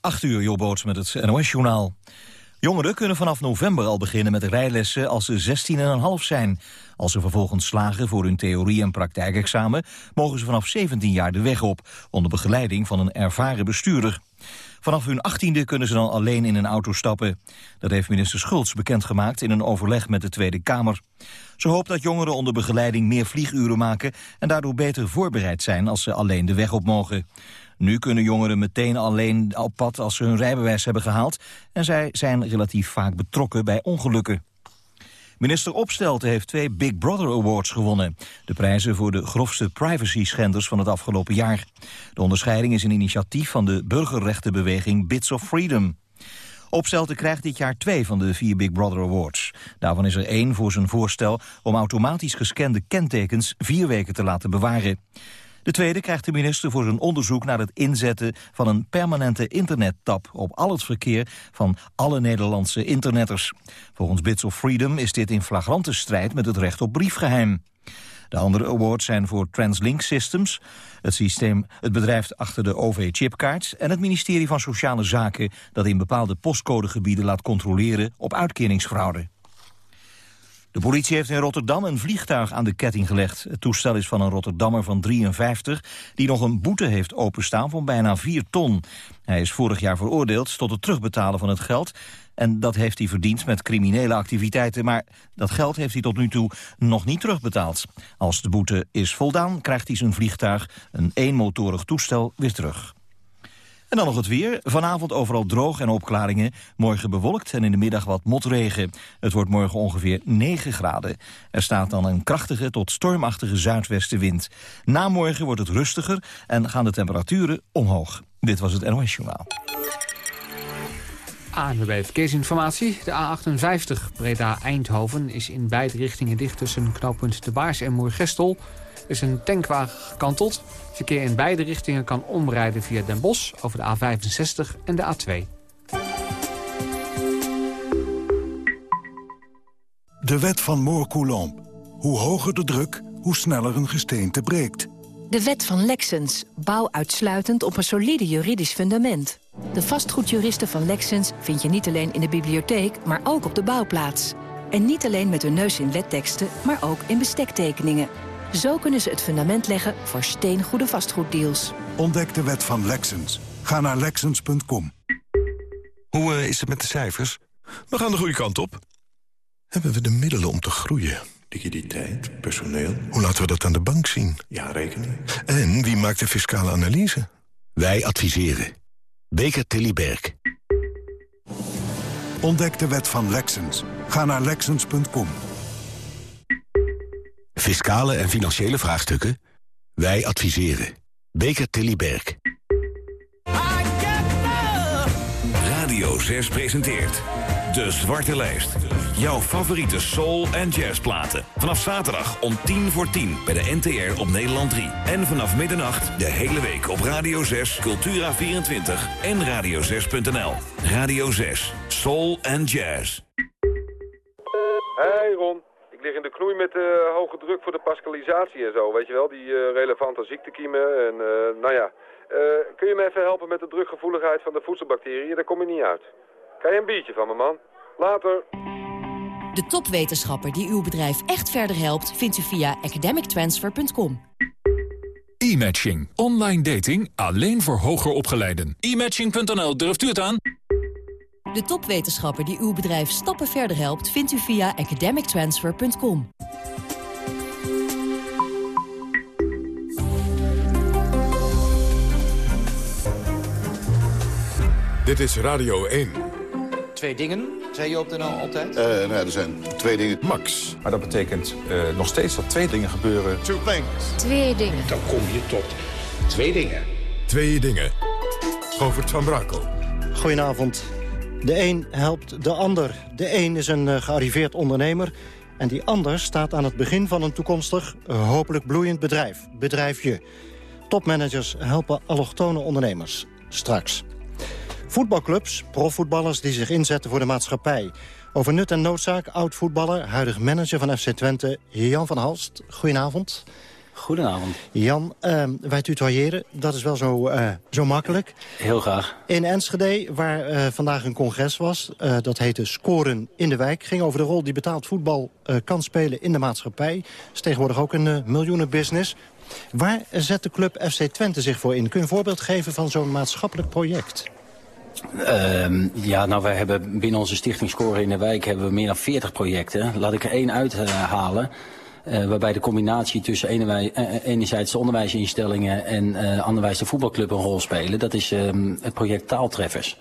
8 uur, Joboots met het NOS-journaal. Jongeren kunnen vanaf november al beginnen met rijlessen als ze 16,5 zijn. Als ze vervolgens slagen voor hun theorie- en praktijkexamen... mogen ze vanaf 17 jaar de weg op, onder begeleiding van een ervaren bestuurder. Vanaf hun 18e kunnen ze dan alleen in een auto stappen. Dat heeft minister Schultz bekendgemaakt in een overleg met de Tweede Kamer. Ze hoopt dat jongeren onder begeleiding meer vlieguren maken... en daardoor beter voorbereid zijn als ze alleen de weg op mogen. Nu kunnen jongeren meteen alleen op pad als ze hun rijbewijs hebben gehaald... en zij zijn relatief vaak betrokken bij ongelukken. Minister Opstelten heeft twee Big Brother Awards gewonnen. De prijzen voor de grofste privacy-schenders van het afgelopen jaar. De onderscheiding is een initiatief van de burgerrechtenbeweging Bits of Freedom. Opstelten krijgt dit jaar twee van de vier Big Brother Awards. Daarvan is er één voor zijn voorstel om automatisch gescande kentekens vier weken te laten bewaren. De tweede krijgt de minister voor zijn onderzoek naar het inzetten van een permanente internettap op al het verkeer van alle Nederlandse internetters. Volgens Bits of Freedom is dit in flagrante strijd met het recht op briefgeheim. De andere awards zijn voor TransLink Systems, het, systeem, het bedrijf achter de OV-chipkaart... en het ministerie van Sociale Zaken dat in bepaalde postcodegebieden laat controleren op uitkeringsfraude. De politie heeft in Rotterdam een vliegtuig aan de ketting gelegd. Het toestel is van een Rotterdammer van 53... die nog een boete heeft openstaan van bijna 4 ton. Hij is vorig jaar veroordeeld tot het terugbetalen van het geld... en dat heeft hij verdiend met criminele activiteiten... maar dat geld heeft hij tot nu toe nog niet terugbetaald. Als de boete is voldaan, krijgt hij zijn vliegtuig... een eenmotorig toestel weer terug. En dan nog het weer. Vanavond overal droog en opklaringen. Morgen bewolkt en in de middag wat motregen. Het wordt morgen ongeveer 9 graden. Er staat dan een krachtige tot stormachtige zuidwestenwind. Na morgen wordt het rustiger en gaan de temperaturen omhoog. Dit was het NOS Journaal. ANWB Verkeersinformatie. De A58 Breda-Eindhoven is in beide richtingen dicht tussen knooppunt De Baars en Moergestel is een tankwagen gekanteld. Verkeer in beide richtingen kan omrijden via Den Bosch over de A65 en de A2. De wet van Moore-Coulomb. Hoe hoger de druk, hoe sneller een gesteente breekt. De wet van Lexens. Bouw uitsluitend op een solide juridisch fundament. De vastgoedjuristen van Lexens vind je niet alleen in de bibliotheek, maar ook op de bouwplaats. En niet alleen met hun neus in wetteksten, maar ook in bestektekeningen. Zo kunnen ze het fundament leggen voor steengoede vastgoeddeals. Ontdek de wet van Lexens. Ga naar Lexens.com. Hoe uh, is het met de cijfers? We gaan de goede kant op. Hebben we de middelen om te groeien? Liquiditeit, personeel. Hoe laten we dat aan de bank zien? Ja, rekening. En wie maakt de fiscale analyse? Wij adviseren. Beker Tilly Berg. Ontdek de wet van Lexens. Ga naar Lexens.com. Fiscale en financiële vraagstukken? Wij adviseren. Beker Tilly Berg. Radio 6 presenteert... De Zwarte Lijst. Jouw favoriete soul- en jazzplaten. Vanaf zaterdag om 10 voor 10 bij de NTR op Nederland 3. En vanaf middernacht de hele week op Radio 6, Cultura24 en radio6.nl. Radio 6, soul en jazz. Hey Ron. Ik lig in de knoei met uh, hoge druk voor de pascalisatie en zo, weet je wel. Die uh, relevante ziektekiemen en uh, nou ja. kun je me even helpen met de drukgevoeligheid van de voedselbacteriën? Daar kom je niet uit. Kan je een biertje van me, man? Later. De topwetenschapper die uw bedrijf echt verder helpt... vindt u via academictransfer.com. E-matching. Online dating alleen voor hoger opgeleiden. E-matching.nl, durft u het aan? De topwetenschapper die uw bedrijf stappen verder helpt... vindt u via academictransfer.com. Dit is Radio 1. Twee dingen, zei je op de NL altijd? Uh, nou, er zijn twee dingen. Max. Maar dat betekent uh, nog steeds dat twee dingen gebeuren. Two things. Twee dingen. Dan kom je tot twee dingen. Twee dingen. Govert van Brakel. Goedenavond. De een helpt de ander. De een is een uh, gearriveerd ondernemer... en die ander staat aan het begin van een toekomstig, hopelijk bloeiend bedrijf. Bedrijfje. Topmanagers helpen allochtone ondernemers. Straks. Voetbalclubs, profvoetballers die zich inzetten voor de maatschappij. Over nut en noodzaak, oud-voetballer, huidig manager van FC Twente, Jan van Halst. Goedenavond. Goedenavond. Jan, uh, wij tutoyeren, dat is wel zo, uh, zo makkelijk. Heel graag. In Enschede, waar uh, vandaag een congres was, dat heette Scoren in de Wijk... ging over de rol die betaald voetbal kan spelen in de maatschappij. Dat is tegenwoordig ook een miljoenenbusiness. Waar zet de club FC Twente zich voor in? Kun je een voorbeeld geven van zo'n maatschappelijk project? Uh, ja, nou, wij hebben binnen onze stichting Scoren in de Wijk hebben we meer dan 40 projecten. Laat ik er één uithalen. Uh, waarbij de combinatie tussen uh, enerzijds de onderwijsinstellingen en anderwijs de voetbalclub een rol spelen. Dat is um, het project Taaltreffers.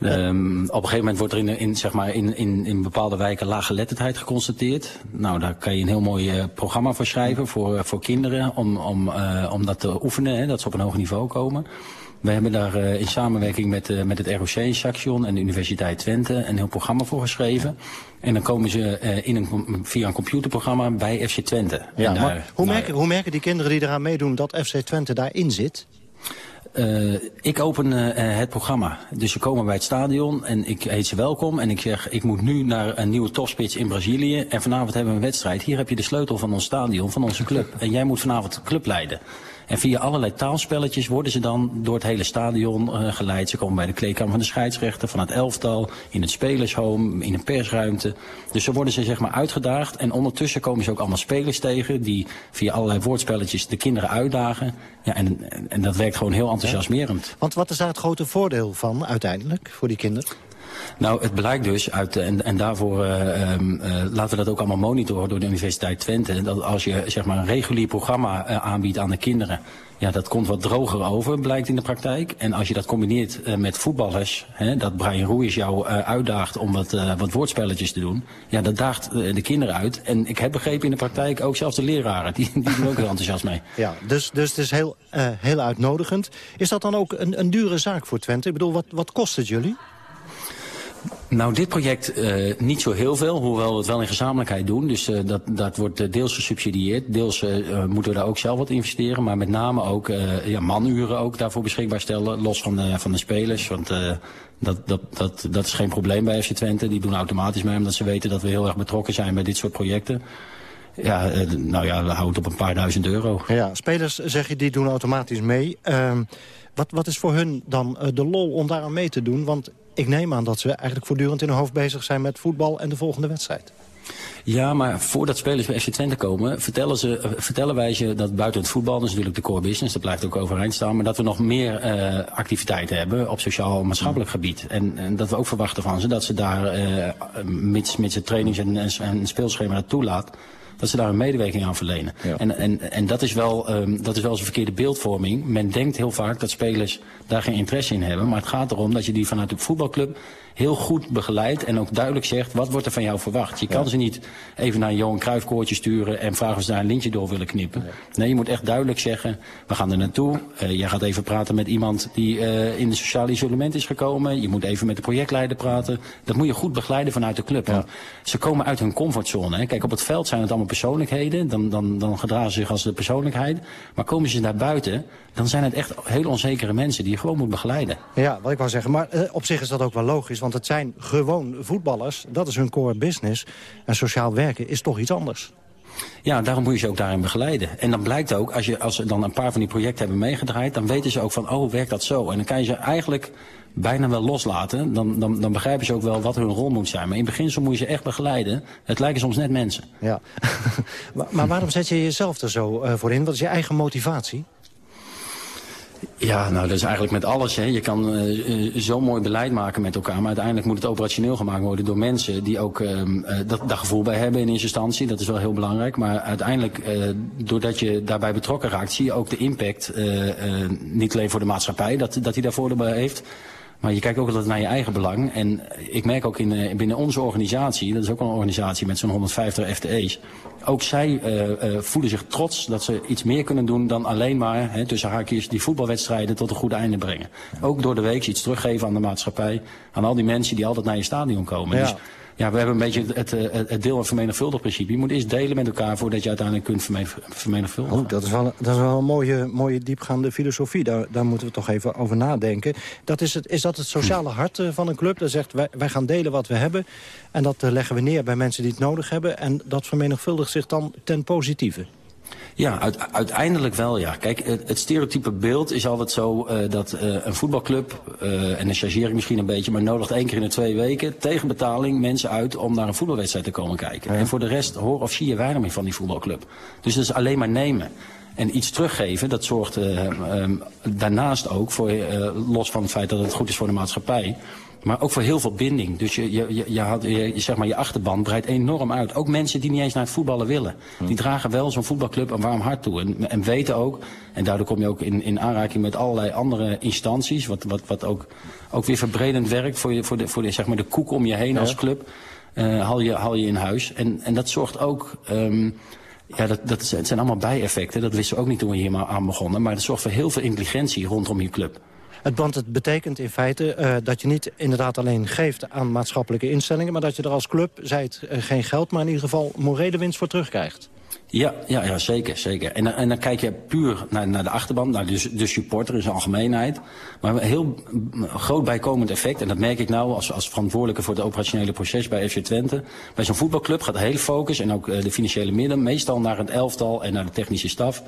Um, op een gegeven moment wordt er in, in, zeg maar in, in, in bepaalde wijken laaggeletterdheid geconstateerd. Nou, daar kan je een heel mooi programma voor schrijven voor, voor kinderen om, om, om dat te oefenen, hè, dat ze op een hoog niveau komen. We hebben daar uh, in samenwerking met, uh, met het ROC, Saxion en de Universiteit Twente een heel programma voor geschreven. En dan komen ze uh, in een, via een computerprogramma bij FC Twente. Ja, maar hoe, merken, hoe merken die kinderen die eraan meedoen dat FC Twente daarin zit? Uh, ik open uh, het programma. Dus ze komen bij het stadion en ik heet ze welkom. En ik zeg, ik moet nu naar een nieuwe topspits in Brazilië. En vanavond hebben we een wedstrijd. Hier heb je de sleutel van ons stadion, van onze club. En jij moet vanavond de club leiden. En via allerlei taalspelletjes worden ze dan door het hele stadion uh, geleid. Ze komen bij de kleedkamer van de scheidsrechter, van het elftal, in het spelershome, in een persruimte. Dus zo worden ze zeg maar uitgedaagd. En ondertussen komen ze ook allemaal spelers tegen die via allerlei woordspelletjes de kinderen uitdagen. Ja, en, en dat werkt gewoon heel enthousiasmerend. Ja. Want wat is daar het grote voordeel van uiteindelijk voor die kinderen? Nou, het blijkt dus uit, en, en daarvoor uh, um, uh, laten we dat ook allemaal monitoren door de Universiteit Twente, dat als je zeg maar een regulier programma uh, aanbiedt aan de kinderen, ja, dat komt wat droger over, blijkt in de praktijk. En als je dat combineert met voetballers, hè, dat Brian Roeijs jou uitdaagt om wat, wat woordspelletjes te doen, ja, dat daagt de kinderen uit. En ik heb begrepen in de praktijk ook zelfs de leraren, die, die doen ook heel enthousiast mee. Ja, dus, dus het is heel, heel uitnodigend. Is dat dan ook een, een dure zaak voor Twente? Ik bedoel, wat, wat kost het jullie? Nou, dit project uh, niet zo heel veel, hoewel we het wel in gezamenlijkheid doen. Dus uh, dat, dat wordt deels gesubsidieerd. Deels uh, moeten we daar ook zelf wat investeren. Maar met name ook ja, manuren ook daarvoor beschikbaar stellen. Los van de, van de spelers. Want dat, dat, dat, dat is geen probleem bij FC Twente. Die doen automatisch mee omdat ze weten dat we heel erg betrokken zijn bij dit soort projecten. Ja, nou ja, we houden het op een paar duizend euro. Ja, spelers, zeg je, die doen automatisch mee. Uh, wat, wat is voor hun dan de lol om daar aan mee te doen? Want ik neem aan dat ze eigenlijk voortdurend in hun hoofd bezig zijn met voetbal en de volgende wedstrijd. Ja, maar voordat spelers bij FC Twente komen, vertellen, ze, vertellen wij ze dat buiten het voetbal, dat is natuurlijk de core business, dat blijft ook overeind staan, maar dat we nog meer uh, activiteiten hebben op sociaal-maatschappelijk gebied. En, en, dat we ook verwachten van ze dat ze daar, uh, mits, mits het trainings- en, en speelschema dat toelaat, dat ze daar een medewerking aan verlenen. Ja. En, en, en dat is wel um, dat is wel eens een verkeerde beeldvorming. Men denkt heel vaak dat spelers daar geen interesse in hebben. Maar het gaat erom dat je die vanuit de voetbalclub heel goed begeleidt en ook duidelijk zegt wat wordt er van jou verwacht. Je kan ze niet even naar een Johan Cruijff koortje sturen en vragen of ze daar een lintje door willen knippen. Ja. Nee, je moet echt duidelijk zeggen, we gaan er naartoe. Uh, jij gaat even praten met iemand die uh, in de sociale isolement is gekomen. Je moet even met de projectleider praten. Dat moet je goed begeleiden vanuit de club. Ja. Ze komen uit hun comfortzone. Hè. Kijk, op het veld zijn het allemaal persoonlijkheden. Dan, dan, dan gedragen ze zich als de persoonlijkheid. Maar komen ze naar buiten, dan zijn het echt heel onzekere mensen die je gewoon moet begeleiden. Ja, wat ik wou zeggen. Maar uh, op zich is dat ook wel logisch. Want het zijn gewoon voetballers. Dat is hun core business. En sociaal werken is toch iets anders. Ja, daarom moet je ze ook daarin begeleiden. En dan blijkt ook, als, je, als ze dan een paar van die projecten hebben meegedraaid... dan weten ze ook van, oh, werkt dat zo? En dan kan je ze eigenlijk bijna wel loslaten. Dan, dan, dan begrijpen ze ook wel wat hun rol moet zijn. Maar in beginsel moet je ze echt begeleiden. Het lijken soms net mensen. Ja. maar, maar waarom zet je jezelf er zo uh, voor in? Wat is je eigen motivatie? Ja, nou dat is eigenlijk met alles. Hè. Je kan uh, zo mooi beleid maken met elkaar, maar uiteindelijk moet het operationeel gemaakt worden door mensen die ook uh, dat, dat gevoel bij hebben in eerste instantie. Dat is wel heel belangrijk. Maar uiteindelijk, doordat je daarbij betrokken raakt, zie je ook de impact, niet alleen voor de maatschappij, dat, dat hij daarvoor bij heeft. Maar je kijkt ook altijd naar je eigen belang. En ik merk ook in, binnen onze organisatie, dat is ook een organisatie met zo'n 150 FTE's. Ook zij uh, uh, voelen zich trots dat ze iets meer kunnen doen dan alleen maar hè, tussen haakjes die voetbalwedstrijden tot een goed einde brengen. Ook door de week iets teruggeven aan de maatschappij, aan al die mensen die altijd naar je stadion komen. Ja. Dus, ja, we hebben een beetje het, het, het deel- en vermenigvuldig principe. Je moet eerst delen met elkaar voordat je uiteindelijk kunt vermenigvuldigen. Oh, dat, is wel, dat is wel een mooie, mooie diepgaande filosofie. Daar, daar moeten we toch even over nadenken. Dat is, het, is dat het sociale hart van een club? Dat zegt, wij, wij gaan delen wat we hebben. En dat leggen we neer bij mensen die het nodig hebben. En dat vermenigvuldigt zich dan ten positieve. Ja, uit, uiteindelijk wel, ja. Kijk, het, het stereotype beeld is altijd zo uh, dat uh, een voetbalclub, uh, en dan chargeer ik misschien een beetje, maar nodigt één keer in de twee weken tegen betaling mensen uit om naar een voetbalwedstrijd te komen kijken. Ja. En voor de rest hoor of zie je weinig meer van die voetbalclub. Dus dat is alleen maar nemen. En iets teruggeven, dat zorgt um, daarnaast ook voor, los van het feit dat het goed is voor de maatschappij, maar ook voor heel veel binding. Dus je, je, je, je, had, je, zeg maar, je achterban breidt enorm uit. Ook mensen die niet eens naar het voetballen willen. Die dragen wel zo'n voetbalclub een warm hart toe. En, en weten ook, en daardoor kom je ook in, in aanraking met allerlei andere instanties. Wat, wat, wat ook, ook weer verbredend werkt voor, je, voor, de, voor de, zeg maar, de koek om je heen als club. Uh, haal, je, haal je in huis. En, en dat zorgt ook... Um, ja, dat, dat het zijn allemaal bijeffecten. Dat wisten we ook niet toen we hier maar aan begonnen. Maar dat zorgt voor heel veel intelligentie rondom je club. Het, want het betekent in feite uh, dat je niet inderdaad alleen geeft aan maatschappelijke instellingen... maar dat je er als club, zij het uh, geen geld, maar in ieder geval morele winst voor terugkrijgt. Ja, ja, ja zeker. zeker. En, en dan kijk je puur naar, naar de achterban, naar de, de supporter in zijn algemeenheid. Maar een heel groot bijkomend effect, en dat merk ik nou als, als verantwoordelijke voor het operationele proces bij FC Twente. Bij zo'n voetbalclub gaat de hele focus en ook de financiële midden meestal naar het elftal en naar de technische staf.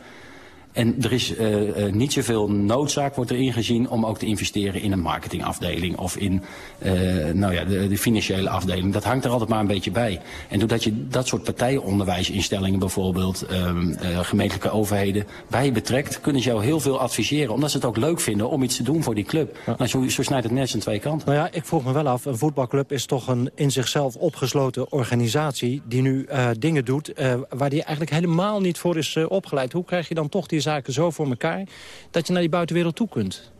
En er is uh, niet zoveel noodzaak wordt er ingezien om ook te investeren in een marketingafdeling of in uh, nou ja, de, de, financiële afdeling. Dat hangt er altijd maar een beetje bij. En doordat je dat soort partijenonderwijsinstellingen bijvoorbeeld, um, gemeentelijke overheden, bij betrekt, kunnen ze jou heel veel adviseren. Omdat ze het ook leuk vinden om iets te doen voor die club. Ja. Nou, zo, zo snijdt het net aan twee kanten. Nou ja, ik vroeg me wel af, een voetbalclub is toch een in zichzelf opgesloten organisatie die nu dingen doet waar die eigenlijk helemaal niet voor is opgeleid. Hoe krijg je dan toch die zaken zo voor elkaar... dat je naar die buitenwereld toe kunt?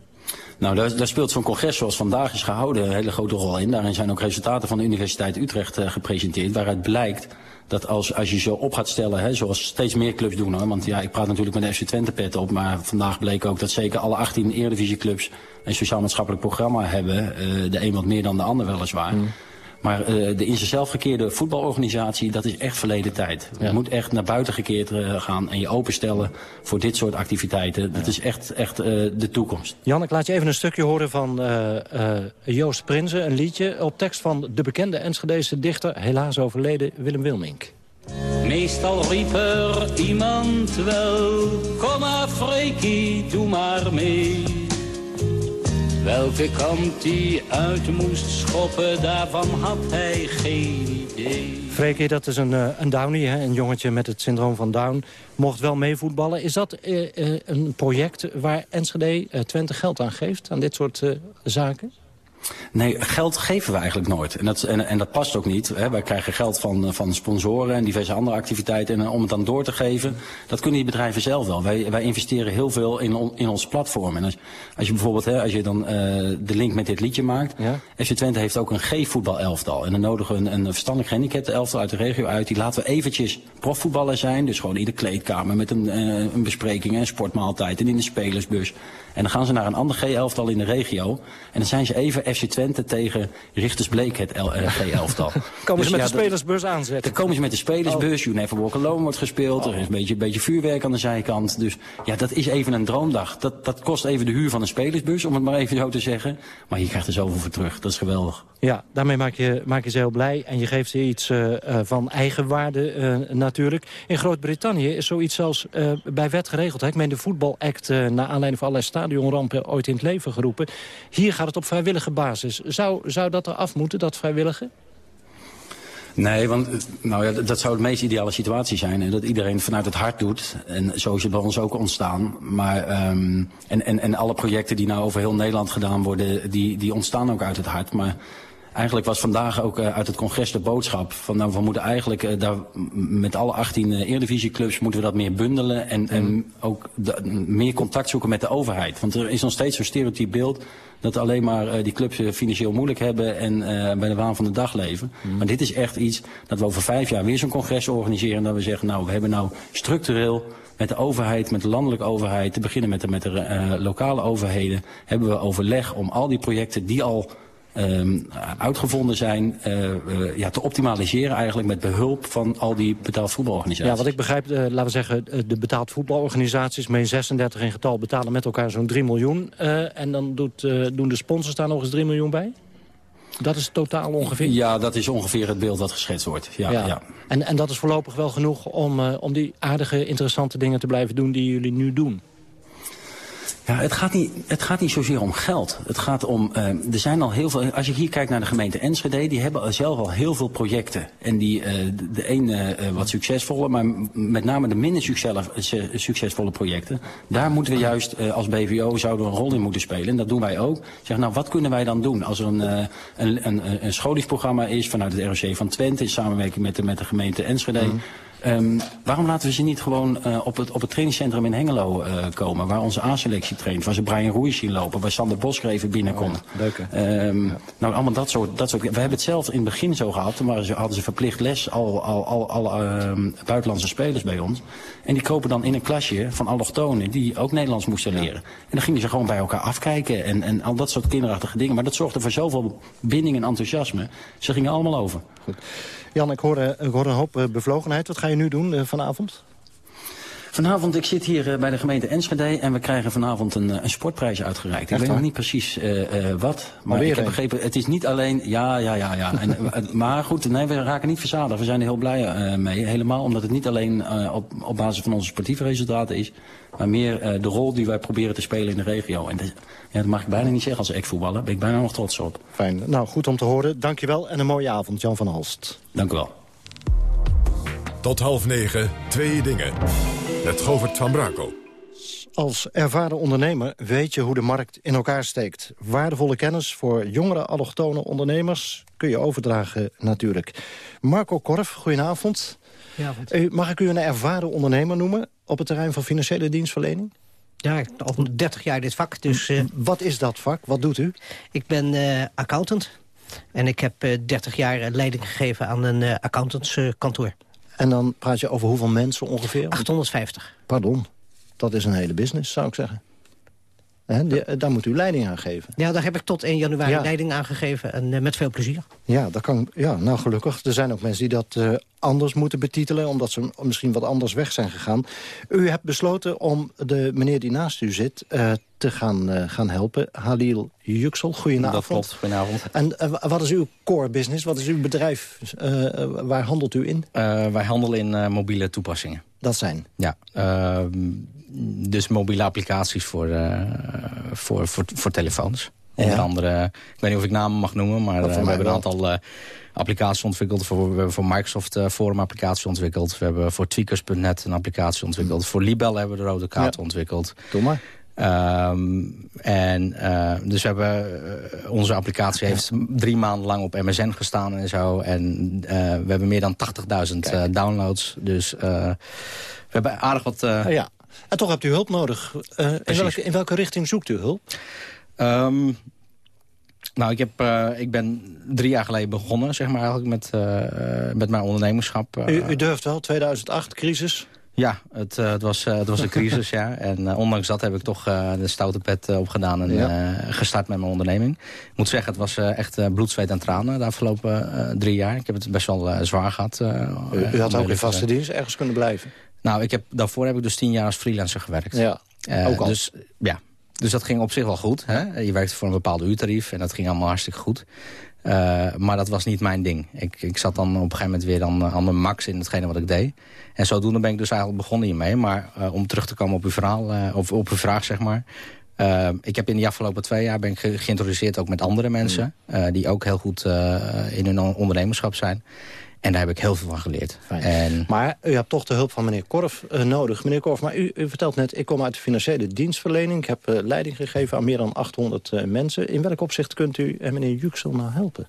Nou, daar, daar speelt zo'n congres zoals vandaag is gehouden een hele grote rol in. Daarin zijn ook resultaten van de Universiteit Utrecht uh, gepresenteerd... waaruit blijkt dat als, als je zo op gaat stellen, hè, zoals steeds meer clubs doen... Hoor, want ja, ik praat natuurlijk met de FC Twente pet op... maar vandaag bleek ook dat zeker alle 18 Eredivisieclubs... een sociaal-maatschappelijk programma hebben. Uh, de een wat meer dan de ander weliswaar... Mm. Maar uh, de in zichzelf gekeerde voetbalorganisatie, dat is echt verleden tijd. Ja. Je moet echt naar buiten gekeerd uh, gaan en je openstellen voor dit soort activiteiten. Dat is echt, echt uh, de toekomst. Jan, ik laat je even een stukje horen van Joost Prinsen. Een liedje op tekst van de bekende Enschedese dichter, helaas overleden Willem Wilmink. Meestal riep er iemand wel, kom maar Freekie, doe maar mee. Welke kant hij uit moest schoppen, daarvan had hij geen idee. Freekie, dat is een, uh, een Downie, hè? een jongetje met het syndroom van Down. Mocht wel meevoetballen. Is dat uh, uh, een project waar Enschede Twente geld aan geeft, aan dit soort zaken? Nee, geld geven we eigenlijk nooit. En dat, en, en dat past ook niet. Hè. Wij krijgen geld van, van sponsoren en diverse andere activiteiten. En om het dan door te geven, dat kunnen die bedrijven zelf wel. Wij, wij investeren heel veel in, in ons platform. En als, als je bijvoorbeeld, hè, als je dan uh, de link met dit liedje maakt. Ja? FC Twente heeft ook een G-voetbal elftal. En dan nodigen we een, een verstandig gehandicapte elftal uit de regio uit. Die laten we eventjes profvoetballer zijn. Dus gewoon in de kleedkamer met een, uh, een bespreking en een sportmaaltijd. En in de spelersbus. En dan gaan ze naar een ander G-elftal in de regio. En dan zijn ze even FC Twente tegen Richters Bleek het G-elftal. komen dus, ze met ja, de spelersbus aanzetten? Dan komen ze met de spelersbus. Oh. You Never Walk Alone wordt gespeeld. Oh. Er is een beetje, een beetje vuurwerk aan de zijkant. Dus ja, dat is even een droomdag. Dat, dat kost even de huur van een spelersbus, om het maar even zo te zeggen. Maar je krijgt er zoveel voor terug. Dat is geweldig. Ja, daarmee maak je, maak je ze heel blij. En je geeft ze iets uh, uh, van eigenwaarde uh, natuurlijk. In Groot-Brittannië is zoiets zelfs bij wet geregeld. Hè? Ik meen de voetbalact naar aanleiding van allerlei stadionrampen ooit in het leven geroepen. Hier gaat het op vrijwillige basis. Zou, zou dat er af moeten, dat vrijwillige? Nee, want nou ja, dat zou de meest ideale situatie zijn. En dat iedereen vanuit het hart doet. En zo is het bij ons ook ontstaan. Maar, um, en, en, en alle projecten die nou over heel Nederland gedaan worden, die, die ontstaan ook uit het hart. Maar eigenlijk was vandaag ook uh, uit het congres de boodschap van nou, we moeten eigenlijk uh, daar met alle 18 uh, Eredivisieclubs moeten we dat meer bundelen en, mm. en ook de, meer contact zoeken met de overheid. Want er is nog steeds zo'n stereotyp beeld dat alleen maar die clubs financieel moeilijk hebben en bij de waan van de dag leven. Mm. Maar dit is echt iets dat we over vijf jaar weer zo'n congres organiseren en dat we zeggen nou we hebben nou structureel met de overheid, met de landelijke overheid, te beginnen met de, met de lokale overheden, hebben we overleg om al die projecten die al um, uitgevonden zijn uh, uh, ja, te optimaliseren eigenlijk met behulp van al die betaald voetbalorganisaties. Ja, wat ik begrijp, uh, laten we zeggen, de betaald voetbalorganisaties, meen 36 in getal, betalen met elkaar zo'n 3 miljoen. en dan doet, doen de sponsors daar nog eens 3 miljoen bij? Dat is totaal ongeveer? Ja, dat is ongeveer het beeld dat geschetst wordt. Ja, ja. En, en dat is voorlopig wel genoeg om, uh, om die aardige, interessante dingen te blijven doen die jullie nu doen? Ja, het gaat, niet, het gaat niet zozeer om geld. Het gaat om, uh, er zijn al heel veel, als je hier kijkt naar de gemeente Enschede, die hebben zelf al heel veel projecten. En die, uh, de, ene uh, wat succesvolle, maar met name de minder succesvolle projecten. Daar moeten we juist als BVO zouden een rol in moeten spelen. En dat doen wij ook. Zeg, nou, wat kunnen wij dan doen? Als er een, een, een, een scholingsprogramma is vanuit het ROC van Twente, in samenwerking met de, met de gemeente Enschede. Mm. Um, waarom laten we ze niet gewoon uh, op, het, op het trainingscentrum in Hengelo uh, komen... waar onze A-selectie traint, waar ze Brian Roeijs zien lopen... waar Sander Bosgeven binnenkomt. Oh, leuk, um, ja. Nou, allemaal dat soort, dat soort... We hebben het zelf in het begin zo gehad. Toen ze, hadden ze verplicht les, al, al, al, al uh, buitenlandse spelers bij ons. En die kopen dan in een klasje van allochtonen... die ook Nederlands moesten leren. Ja. En dan gingen ze gewoon bij elkaar afkijken. En, en al dat soort kinderachtige dingen. Maar dat zorgde voor zoveel binding en enthousiasme. Ze gingen allemaal over. Goed. Jan, ik hoor, ik hoor een hoop bevlogenheid. Wat ga je nu doen uh, vanavond? Vanavond, ik zit hier uh, bij de gemeente Enschede en we krijgen vanavond een, een sportprijs uitgereikt. Echt ik weet nog niet precies uh, uh, wat, maar, maar ik heb begrepen, het is niet alleen, ja, ja, ja, ja. en, maar goed, nee, we raken niet verzadigd. We zijn er heel blij mee, helemaal omdat het niet alleen op, op basis van onze sportieve resultaten is, maar meer de rol die wij proberen te spelen in de regio. En dat, ja, dat mag ik bijna niet zeggen als ex-voetballer, daar ben ik bijna nog trots op. Fijn, nou goed om te horen. Dankjewel en een mooie avond, Jan van Halst. Dank u wel. Tot half negen, twee dingen. Met Govert van Brakel. Als ervaren ondernemer weet je hoe de markt in elkaar steekt. Waardevolle kennis voor jongere allochtone ondernemers kun je overdragen natuurlijk. Marco Korf, goedenavond. Goedenavond. Mag ik u een ervaren ondernemer noemen op het terrein van financiële dienstverlening? Ja, al 30 jaar dit vak. Dus, uh, Wat is dat vak? Wat doet u? Ik ben uh, accountant. En ik heb uh, 30 jaar leiding gegeven aan een accountantskantoor. En dan praat je over hoeveel mensen ongeveer? 850. Pardon, dat is een hele business, zou ik zeggen. He, die, daar moet u leiding aan geven. Ja, daar heb ik tot 1 januari ja. leiding aan gegeven. En uh, met veel plezier. Ja, dat kan, ja, nou gelukkig. Er zijn ook mensen die dat uh, anders moeten betitelen... omdat ze misschien wat anders weg zijn gegaan. U hebt besloten om de meneer die naast u zit... Uh, te gaan, gaan helpen. Halil Yüksel, goedenavond. Dat klopt, goedenavond. En wat is uw core business? Wat is uw bedrijf? waar handelt u in? wij handelen in mobiele toepassingen. Dat zijn? Ja, ehm, dus mobiele applicaties voor, uh, voor, voor, voor telefoons. Onder ja. andere, ik weet niet of ik namen mag noemen, maar uh, we hebben een aantal uh, applicaties ontwikkeld. Voor, we hebben voor Microsoft uh, Forum applicatie ontwikkeld. We hebben voor Tweakers.net een applicatie ontwikkeld. Voor Libel hebben we de rode kaart ja. ontwikkeld. Doe maar. Um, en dus we hebben, onze applicatie heeft drie maanden lang op MSN gestaan en zo. En we hebben meer dan 80.000 downloads. Dus we hebben aardig wat... ja. En toch hebt u hulp nodig. in, welke, in welke richting zoekt u hulp? Um, nou, ik, heb, uh, ik ben drie jaar geleden begonnen, zeg maar, eigenlijk met, uh, met mijn ondernemerschap. U, u durft wel, 2008, crisis? Ja, het, het, was, het was een crisis, ja. En ondanks dat heb ik toch de stoute pet opgedaan en ja. gestart met mijn onderneming. Ik moet zeggen, het was echt bloed, zweet en tranen de afgelopen drie jaar. Ik heb het best wel zwaar gehad. u, u had ook in vaste dienst ergens kunnen blijven? Nou, ik heb, daarvoor heb ik dus tien jaar als freelancer gewerkt. Ja, ook al. Dus, ja, dus dat ging op zich wel goed. Hè? Je werkte voor een bepaald uurtarief en dat ging allemaal hartstikke goed. Uh, maar dat was niet mijn ding. Ik, ik zat dan op een gegeven moment weer aan, aan mijn max in hetgene wat ik deed. En zodoende ben ik dus eigenlijk begonnen hiermee. Maar uh, om terug te komen op uw verhaal, uh, of op uw vraag zeg maar. ik heb in de afgelopen twee jaar ben ik ge geïntroduceerd ook met andere mensen. Mm. die ook heel goed in hun ondernemerschap zijn. En daar heb ik heel veel van geleerd. En... Maar u hebt toch de hulp van meneer Korf uh, nodig. Meneer Korf, maar u, u, vertelt net, ik kom uit de financiële dienstverlening. Ik heb uh, leiding gegeven aan meer dan 800 uh, mensen. In welk opzicht kunt u en meneer Yüksel nou helpen?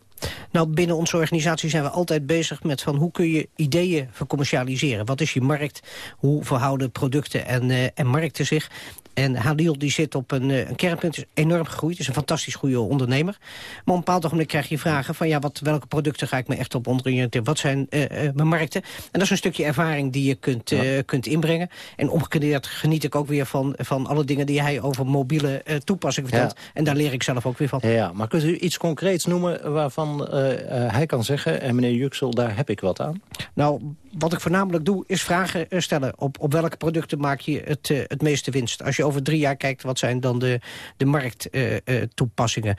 Nou, binnen onze organisatie zijn we altijd bezig met van hoe kun je ideeën vercommercialiseren. Wat is je markt? Hoe verhouden producten en, en markten zich? En Halil die zit op een, een kernpunt, is enorm gegroeid. Is een fantastisch goede ondernemer. Maar op een bepaald ogenblik krijg je vragen van... ja, wat, welke producten ga ik me echt op oriënteren? Wat zijn uh, uh, mijn markten? En dat is een stukje ervaring die je kunt, uh, ja. kunt inbrengen. En omgekeerd geniet ik ook weer van, van alle dingen die hij over mobiele toepassingen vertelt. Ja. En daar leer ik zelf ook weer van. Ja, maar kunt u iets concreets noemen waarvan hij kan zeggen... en meneer Juxel, daar heb ik wat aan? Nou, wat ik voornamelijk doe, is vragen stellen. Op, op welke producten maak je het, het meeste winst? Als je over drie jaar kijkt, wat zijn dan de, de markttoepassingen?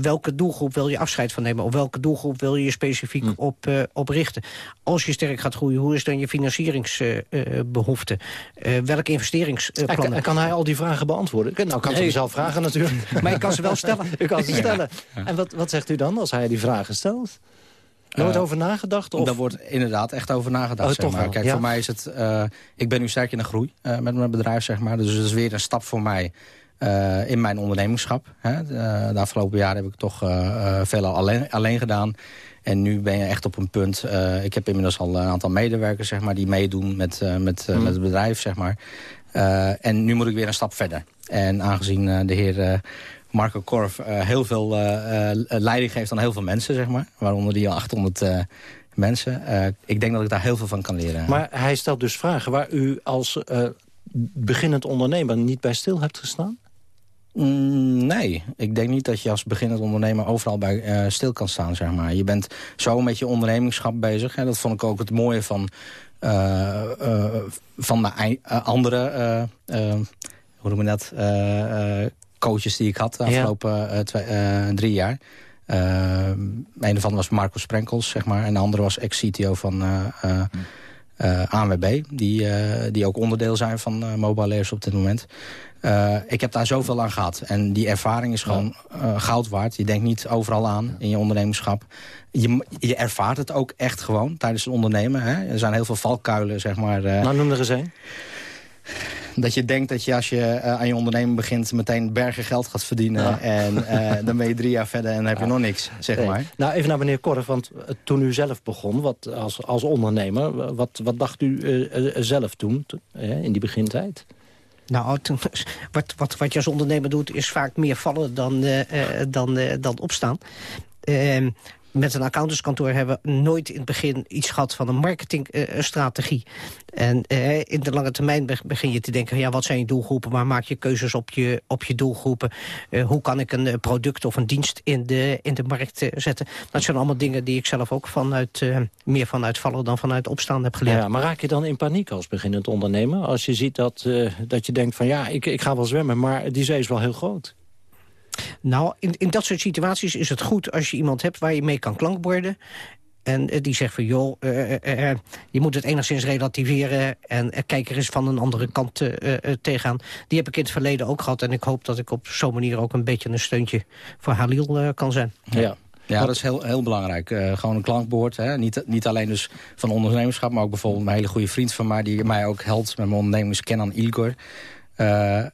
welke doelgroep wil je afscheid van nemen? Op welke doelgroep wil je je specifiek Hm. op, op richten? Als je sterk gaat groeien, hoe is dan je financieringsbehoefte? welke investeringsplannen? En, kan- kan hij al die vragen beantwoorden? Nou, kan ze Nee. hem zelf vragen natuurlijk. Maar je kan ze wel stellen. U kan ze Ja. stellen. En wat, wat zegt u dan als hij die vragen stelt? Nooit Eh, over nagedacht? Of? Daar wordt inderdaad echt over nagedacht. Oh, zeg maar. Kijk, ja. voor mij is het... eh, ik ben nu sterk in de groei eh, met mijn bedrijf, zeg maar. Dus het is weer een stap voor mij in mijn ondernemingschap. Hè. De, de afgelopen jaren heb ik toch eh eh, veel alleen, alleen gedaan. En nu ben je echt op een punt... ik heb inmiddels al een aantal medewerkers zeg maar, die meedoen met, met, Mm. met het bedrijf. Zeg maar. En nu moet ik weer een stap verder. En aangezien de heer... Marco Korf eh, heel veel eh, eh, leiding geeft aan heel veel mensen, zeg maar. Waaronder die 800 eh, mensen. Ik denk dat ik daar heel veel van kan leren. Maar hij stelt dus vragen waar u als beginnend ondernemer niet bij stil hebt gestaan? Mm, nee, ik denk niet dat je als beginnend ondernemer overal bij stil kan staan, zeg maar. Je bent zo met je ondernemingschap bezig. Hè. Dat vond ik ook het mooie van, eh, van de andere, hoe noem je dat, coaches die ik had de afgelopen eh, twee, eh, drie jaar. Eh, een ervan was Marco Sprenkels, zeg maar. En de andere was ex-CTO van eh, eh, ANWB. Die, die ook onderdeel zijn van Mobile Layers op dit moment. Ik heb daar zoveel aan gehad. En die ervaring is gewoon goud waard. Je denkt niet overal aan in je ondernemerschap. Je, je ervaart het ook echt gewoon tijdens het ondernemen. Hè? Er zijn heel veel valkuilen, zeg maar. Nou, noem er eens een. Dat je denkt dat je als je eh, aan je onderneming begint... meteen bergen geld gaat verdienen. Ja. En eh, dan ben je drie jaar verder en dan heb je nog niks, zeg Nee. maar. Nou, even naar meneer Korf, want eh, toen u zelf begon wat, als, als ondernemer... Wat, wat dacht u zelf toen, to- in die begintijd? Nou, toen- wat, wat, wat je als ondernemer doet is vaak meer vallen dan, eh, eh, dan, eh, dan opstaan. Ehm, met een accountantskantoor hebben we nooit in het begin iets gehad van een marketingstrategie. en eh, in de lange termijn be- begin je te denken, ja, wat zijn je doelgroepen? Waar maak je keuzes op je, op je doelgroepen? Eh, hoe kan ik een eh, product of een dienst in de, in de markt zetten? Dat zijn allemaal dingen die ik zelf ook meer vanuit vallen dan vanuit opstaan heb geleerd. Ja, maar raak je dan in paniek als beginnend ondernemer? Als je ziet dat, dat je denkt van ja, ik, ik ga wel zwemmen... maar die zee is wel heel groot. Nou, in, in dat soort situaties is het goed als je iemand hebt waar je mee kan klankborden. En eh, die zegt van, joh, eh, eh, je moet het enigszins relativeren... en kijk er eens van een andere kant eh, eh, tegenaan. Die heb ik in het verleden ook gehad. En ik hoop dat ik op zo'n manier ook een beetje een steuntje voor Halil eh, kan zijn. Ja. Ja, dat is heel, heel belangrijk. Eh, gewoon een klankbord. Hè? Niet, niet alleen dus van ondernemerschap, maar ook bijvoorbeeld een hele goede vriend van mij... die mij ook helpt met mijn onderneming, Kenan Ilgor. Eh,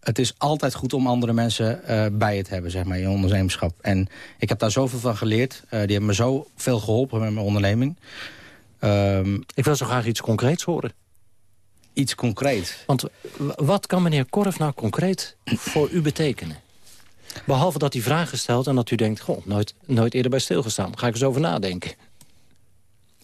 het is altijd goed om andere mensen eh, bij je te hebben, zeg maar, in je ondernemerschap. En ik heb daar zoveel van geleerd. Eh, die hebben me zoveel geholpen met mijn onderneming. Ehm, ik wil zo graag iets concreets horen. Iets concreet? Want wat kan meneer Korf nou concreet voor u betekenen? Behalve dat hij vragen stelt en dat u denkt... goh, nooit, nooit eerder bij stilgestaan. Ga ik eens over nadenken.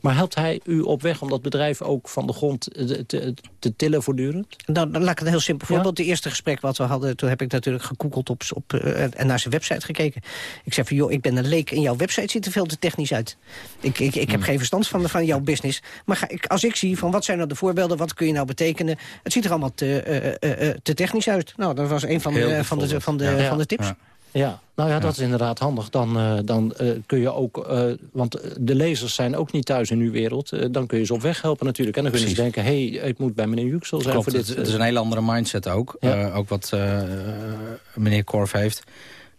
Maar helpt hij u op weg om dat bedrijf ook van de grond te, te, te tillen voortdurend? Nou, dan laat ik een heel simpel voorbeeld. Het eerste gesprek wat we hadden, toen heb ik natuurlijk gegoogeld op, op, eh, en naar zijn website gekeken. Ik zei van, joh, ik ben een leek en jouw website ziet er veel te technisch uit. Ik, ik, ik heb geen verstand van, van jouw business. Maar ga, ik, als ik zie van, wat zijn nou de voorbeelden, wat kun je nou betekenen? Het ziet er allemaal te, eh, eh, eh, te technisch uit. Nou, dat was een van de, van de, van de, Ja. van de tips. Ja. Ja, nou ja, dat is inderdaad handig. Dan, eh, dan eh, kun je ook, eh, want de lezers zijn ook niet thuis in uw wereld. Dan kun je ze op weg helpen natuurlijk. En dan kunnen ze denken, hé, hey, ik moet bij meneer Yüksel zijn Klopt, voor dit. het, is een hele andere mindset ook. Ja. Ook wat meneer Korf heeft.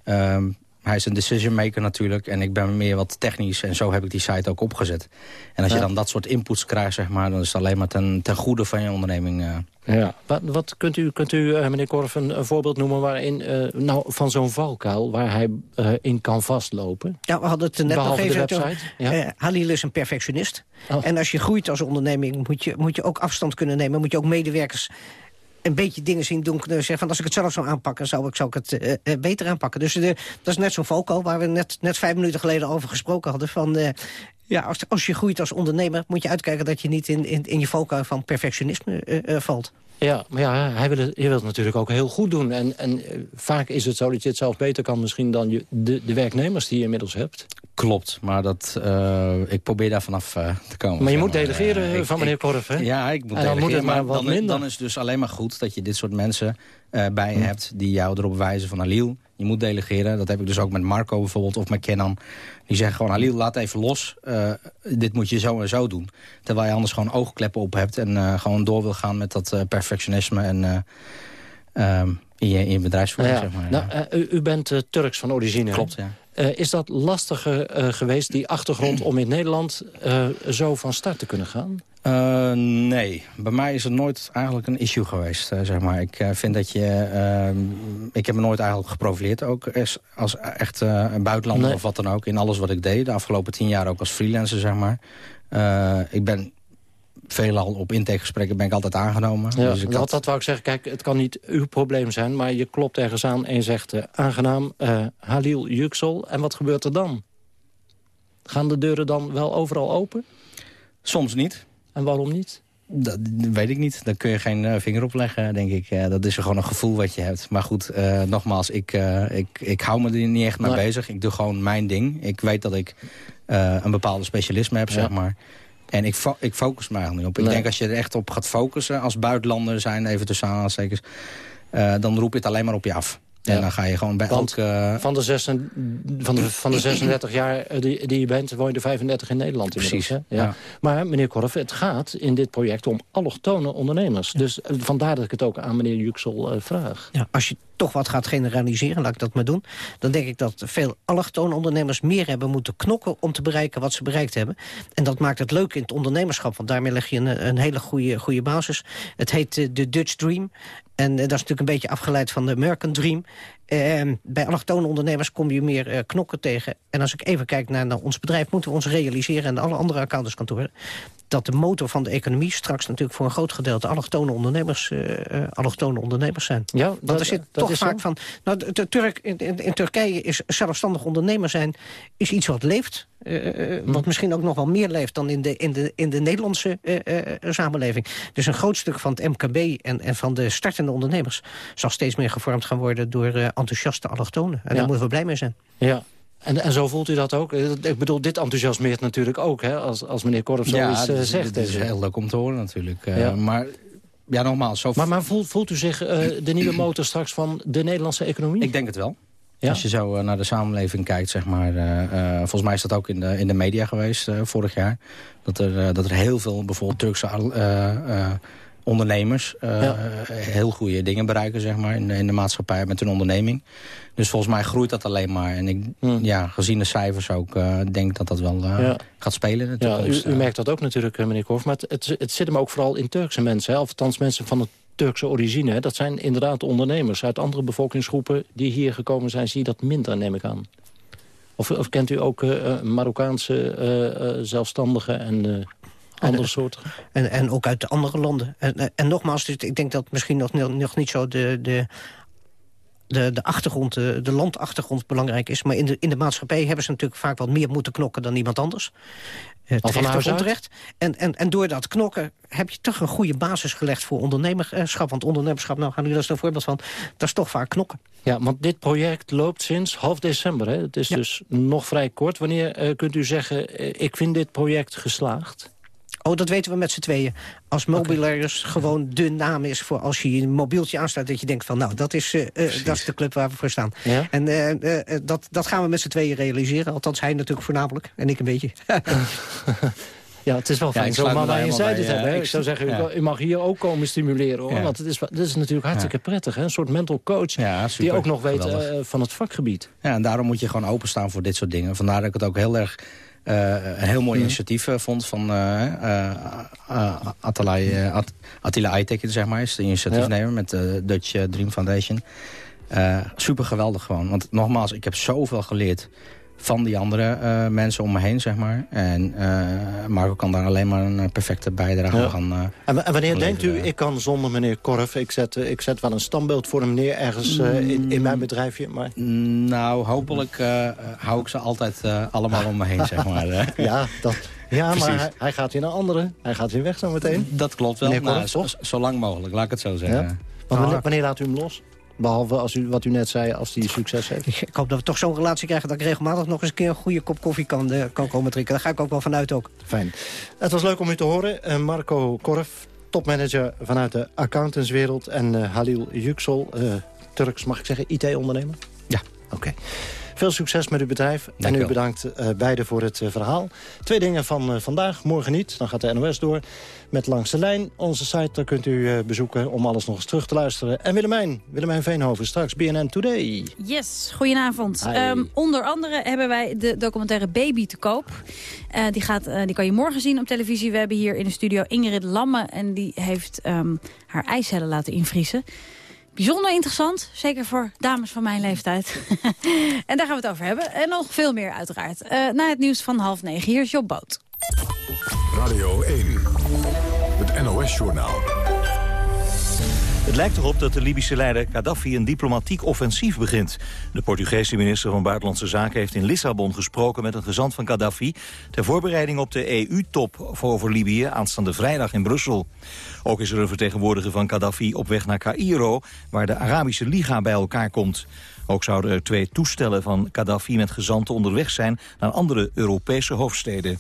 Ehm, hij is een decision maker natuurlijk. En ik ben meer wat technisch. En zo heb ik die site ook opgezet. En als Ja. je dan dat soort inputs krijgt, zeg maar... dan is het alleen maar ten, ten goede van je onderneming. eh. Ja. Wat, wat kunt u, kunt u eh, meneer Korf, een, een voorbeeld noemen waarin, eh, nou, van zo'n valkuil waar hij eh, in kan vastlopen? Ja, we hadden het net Behalve nog de even over. website, ja. Halil is een perfectionist. Oh. En als je groeit als onderneming, moet je, moet je ook afstand kunnen nemen. Moet je ook medewerkers een beetje dingen zien doen. Zeggen van als ik het zelf zou aanpakken, zou ik, zou ik het eh, eh, beter aanpakken. Dus de, dat is net zo'n valkuil waar we net, net vijf minuten geleden over gesproken hadden. Van, eh, ja, als, als je groeit als ondernemer, moet je uitkijken dat je niet in, in, in je valkuil van perfectionisme eh, eh, valt. Ja, maar ja, hij wil het, je wilt het natuurlijk ook heel goed doen. En, en eh, vaak is het zo dat je het zelf beter kan misschien dan je, de, de werknemers die je inmiddels hebt. Klopt, maar dat, uh, ik probeer daar vanaf uh, te komen. Maar je moet delegeren uh, van meneer Korf, hè? Ja, ik moet en dan delegeren, moet het maar, wat dan, minder. dan is het dus alleen maar goed dat je dit soort mensen bij je hm. hebt... die jou erop wijzen van Aliel, je moet delegeren. Dat heb ik dus ook met Marco bijvoorbeeld of met Kenan. Die zeggen gewoon, Aliel, laat even los. dit moet je zo en zo doen. Terwijl je anders gewoon oogkleppen op hebt... en gewoon door wil gaan met dat perfectionisme en... Um, in je, in je bedrijfsvoering, ja, zeg maar. Nou, u, u, bent Turks van origine. Klopt, ja. Uh, is dat lastiger uh, geweest, die achtergrond, om in Nederland uh, zo van start te kunnen gaan? nee, bij mij is het nooit eigenlijk een issue geweest, zeg maar. Ik vind dat je... Ik heb me nooit eigenlijk geprofileerd ook als, als echt een buitenlander nee. of wat dan ook. In alles wat ik deed, de afgelopen tien jaar ook als freelancer, zeg maar. ik ben veelal op intakegesprekken ben ik altijd aangenomen. Ja, dus ik had... dat wou ik zeggen. Kijk, het kan niet uw probleem zijn, maar je klopt ergens aan en je zegt... Uh, aangenaam, uh, Halil Yüksel. En wat gebeurt er dan? Gaan de deuren dan wel overal open? Soms niet. En waarom niet? Dat, weet ik niet. Daar kun je geen uh, vinger op leggen, denk ik. Uh, dat is gewoon een gevoel wat je hebt. Maar goed, uh, nogmaals, ik, ik, ik hou me er niet echt mee nee. bezig. Ik doe gewoon mijn ding. Ik weet dat ik een bepaalde specialisme heb, ja. zeg maar. En ik, fo ik focus me eigenlijk niet op. Ik Nee. denk als je er echt op gaat focussen als buitenlander zijn, even tussen aanhalingstekens, uh, dan roep je het alleen maar op je af. En dan ga je gewoon bij Want elk... eh, van, de zes, van, de, van de 36 jaar eh, die, die je bent, woon je er 35 in Nederland inmiddels, Precies, hè? Ja. ja. Maar meneer Korf, het gaat in dit project om allochtone ondernemers. Dus eh, vandaar dat ik het ook aan meneer eh, vraag. Ja, als je toch wat gaat generaliseren, laat ik dat maar doen... dan denk ik dat veel allochtone ondernemers meer hebben moeten knokken... om te bereiken wat ze bereikt hebben. En dat maakt het leuk in het ondernemerschap, want daarmee leg je een, een hele goede, goede basis. Het heet eh, de Dutch Dream. En eh, dat is natuurlijk een beetje afgeleid van de American Dream. Eh, bij allochtone ondernemers kom je meer eh, knokken tegen. En als ik even kijk naar, naar ons bedrijf... moeten we ons realiseren en alle andere accountantskantoren... dat de motor van de economie straks natuurlijk voor een groot gedeelte... allochtone ondernemers, eh, allochtone ondernemers zijn. Ja, Want dat- er zit dat toch is vaak zo. van... Nou, de, de Turk, in, in, in Turkije is zelfstandig ondernemer zijn... is iets wat leeft. Eh, eh, Hm. Wat misschien ook nog wel meer leeft dan in de, in de, in de Nederlandse eh, eh, samenleving. Dus een groot stuk van het MKB en, en van de startende ondernemers... zal steeds meer gevormd gaan worden door eh, enthousiaste allochtonen. En Ja. daar moeten we blij mee zijn. Ja. En, en zo voelt u dat ook? Eh, Ik bedoel, dit enthousiasmeert natuurlijk ook, hè, als, als meneer Korf zoiets ja, eh, dat is, zegt. dat is heel leuk om te horen natuurlijk. Eh, Ja. Maar ja, nogmaals, zo... Maar, maar voelt, voelt u zich eh, de nieuwe motor straks van de Nederlandse economie? Ik denk het wel. Ja? Als je zo eh, naar de samenleving kijkt, zeg maar. eh, eh, volgens mij is dat ook in de, in de media geweest vorig jaar. Dat er, dat er heel veel bijvoorbeeld Turkse ondernemers... Ja. heel goede dingen bereiken, zeg maar, in de, in de maatschappij met hun onderneming. Dus volgens mij groeit dat alleen maar. En ik, ja, gezien de cijfers ook, denk dat dat wel. Ja. gaat spelen in de Ja, u, u merkt dat ook natuurlijk, meneer Korf. Maar het, het, het zit hem ook vooral in Turkse mensen. Hè? Of althans mensen van de Turkse origine. Dat zijn inderdaad ondernemers uit andere bevolkingsgroepen... die hier gekomen zijn, zie je dat minder, neem ik aan. Of, of kent u ook eh, eh, Marokkaanse eh, zelfstandigen en andere soorten? En, en ook uit de andere landen. En, en- nogmaals, ik denk dat misschien nog, nog niet zo de, de, de, de achtergrond, de, de landachtergrond belangrijk is. Maar in de, in de maatschappij hebben ze natuurlijk vaak wat meer moeten knokken dan iemand anders. Eh, terecht onterecht. En, en, en door dat knokken heb je toch een goede basis gelegd voor ondernemerschap. Want ondernemerschap, nou gaan jullie daar een voorbeeld van, dat is toch vaak knokken. Ja, want dit project loopt sinds half december. Hè? Het is dus nog vrij kort. Wanneer eh, kunt u zeggen, eh, ik vind dit project geslaagd? Oh, dat weten we met z'n tweeën. Als Mobilaris gewoon de naam is voor als je je mobieltje aansluit... dat je denkt van, nou, dat is, eh, eh, dat is de club waar we voor staan. Ja? En eh, dat, dat gaan we met z'n tweeën realiseren. Althans, hij natuurlijk voornamelijk. En ik een beetje. Ja, het is wel Ja, fijn ik hebben. ja. Zou zeggen, u- Ja. u mag hier ook komen stimuleren. hoor. Ja. Want het is, dit is natuurlijk hartstikke prettig. Hè? Een soort mental coach Ja, die ook nog weet van het vakgebied. Ja, en daarom moet je gewoon openstaan voor dit soort dingen. Vandaar dat ik het ook heel erg een heel mooi Mhm. initiatief eh, vond van eh eh, eh, Atalay, eh, At- Attila Aytek, zeg maar, is de initiatiefnemer met de Dutch eh, Dream Foundation. Eh, super geweldig gewoon. Want nogmaals, ik heb zoveel geleerd van die andere eh, mensen om me heen, zeg maar. En eh, Marco kan daar alleen maar een perfecte bijdrage Ja. aan eh, En, en wanneer denkt u, ik kan zonder meneer Korf... ik zet, ik zet wel een standbeeld voor hem neer ergens eh, in, in mijn bedrijfje... maar Nou, hopelijk eh, hou ik ze altijd eh, allemaal om me heen, zeg maar. eh. ja, dat, ja maar hij, hij gaat weer naar anderen. Hij gaat weer weg zo meteen. Dat klopt wel. Meneer Nou, zo, zo lang mogelijk, laat ik het zo zeggen. Ja? Wanneer, wanneer laat u hem los? Behalve als u, wat u net zei, als die succes heeft. Ik hoop dat we toch zo'n relatie krijgen... dat ik regelmatig nog eens een keer een goede kop koffie kan, uh, kan komen drinken. Daar ga ik ook wel vanuit ook. Fijn. Het was leuk om u te horen. Uh, Marco Korf, topmanager vanuit de accountantswereld. En uh, Halil Yüksel, Turks, mag ik zeggen, IT-ondernemer? Ja. Oké. Veel succes met uw bedrijf. Dank en u wel. bedankt uh, beiden voor het uh, verhaal. Twee dingen van uh, vandaag, morgen niet. Dan gaat de NOS door met Langs de Lijn. Onze site daar kunt u bezoeken om alles nog eens terug te luisteren. En Willemijn, Willemijn Veenhoven, straks BNN Today. Yes, goedenavond. Um, onder andere hebben wij de documentaire Baby te koop. die, gaat, die kan je morgen zien op televisie. We hebben hier in de studio Ingrid Lamme. En die heeft um, haar eicellen laten invriezen. Bijzonder interessant, zeker voor dames van mijn leeftijd. en daar gaan we het over hebben. En nog veel meer uiteraard. Uh, na het nieuws van half negen. Hier is Job Boot. Radio 1, het NOS-journaal. Het lijkt erop dat de Libische leider Gaddafi een diplomatiek offensief begint. De Portugese minister van Buitenlandse Zaken heeft in Lissabon gesproken met een gezant van Gaddafi... ter voorbereiding op de EU-top over Libië aanstaande vrijdag in Brussel. Ook is er een vertegenwoordiger van Gaddafi op weg naar Cairo... waar de Arabische Liga bij elkaar komt. Ook zouden er twee toestellen van Gaddafi met gezanten onderweg zijn... naar andere Europese hoofdsteden.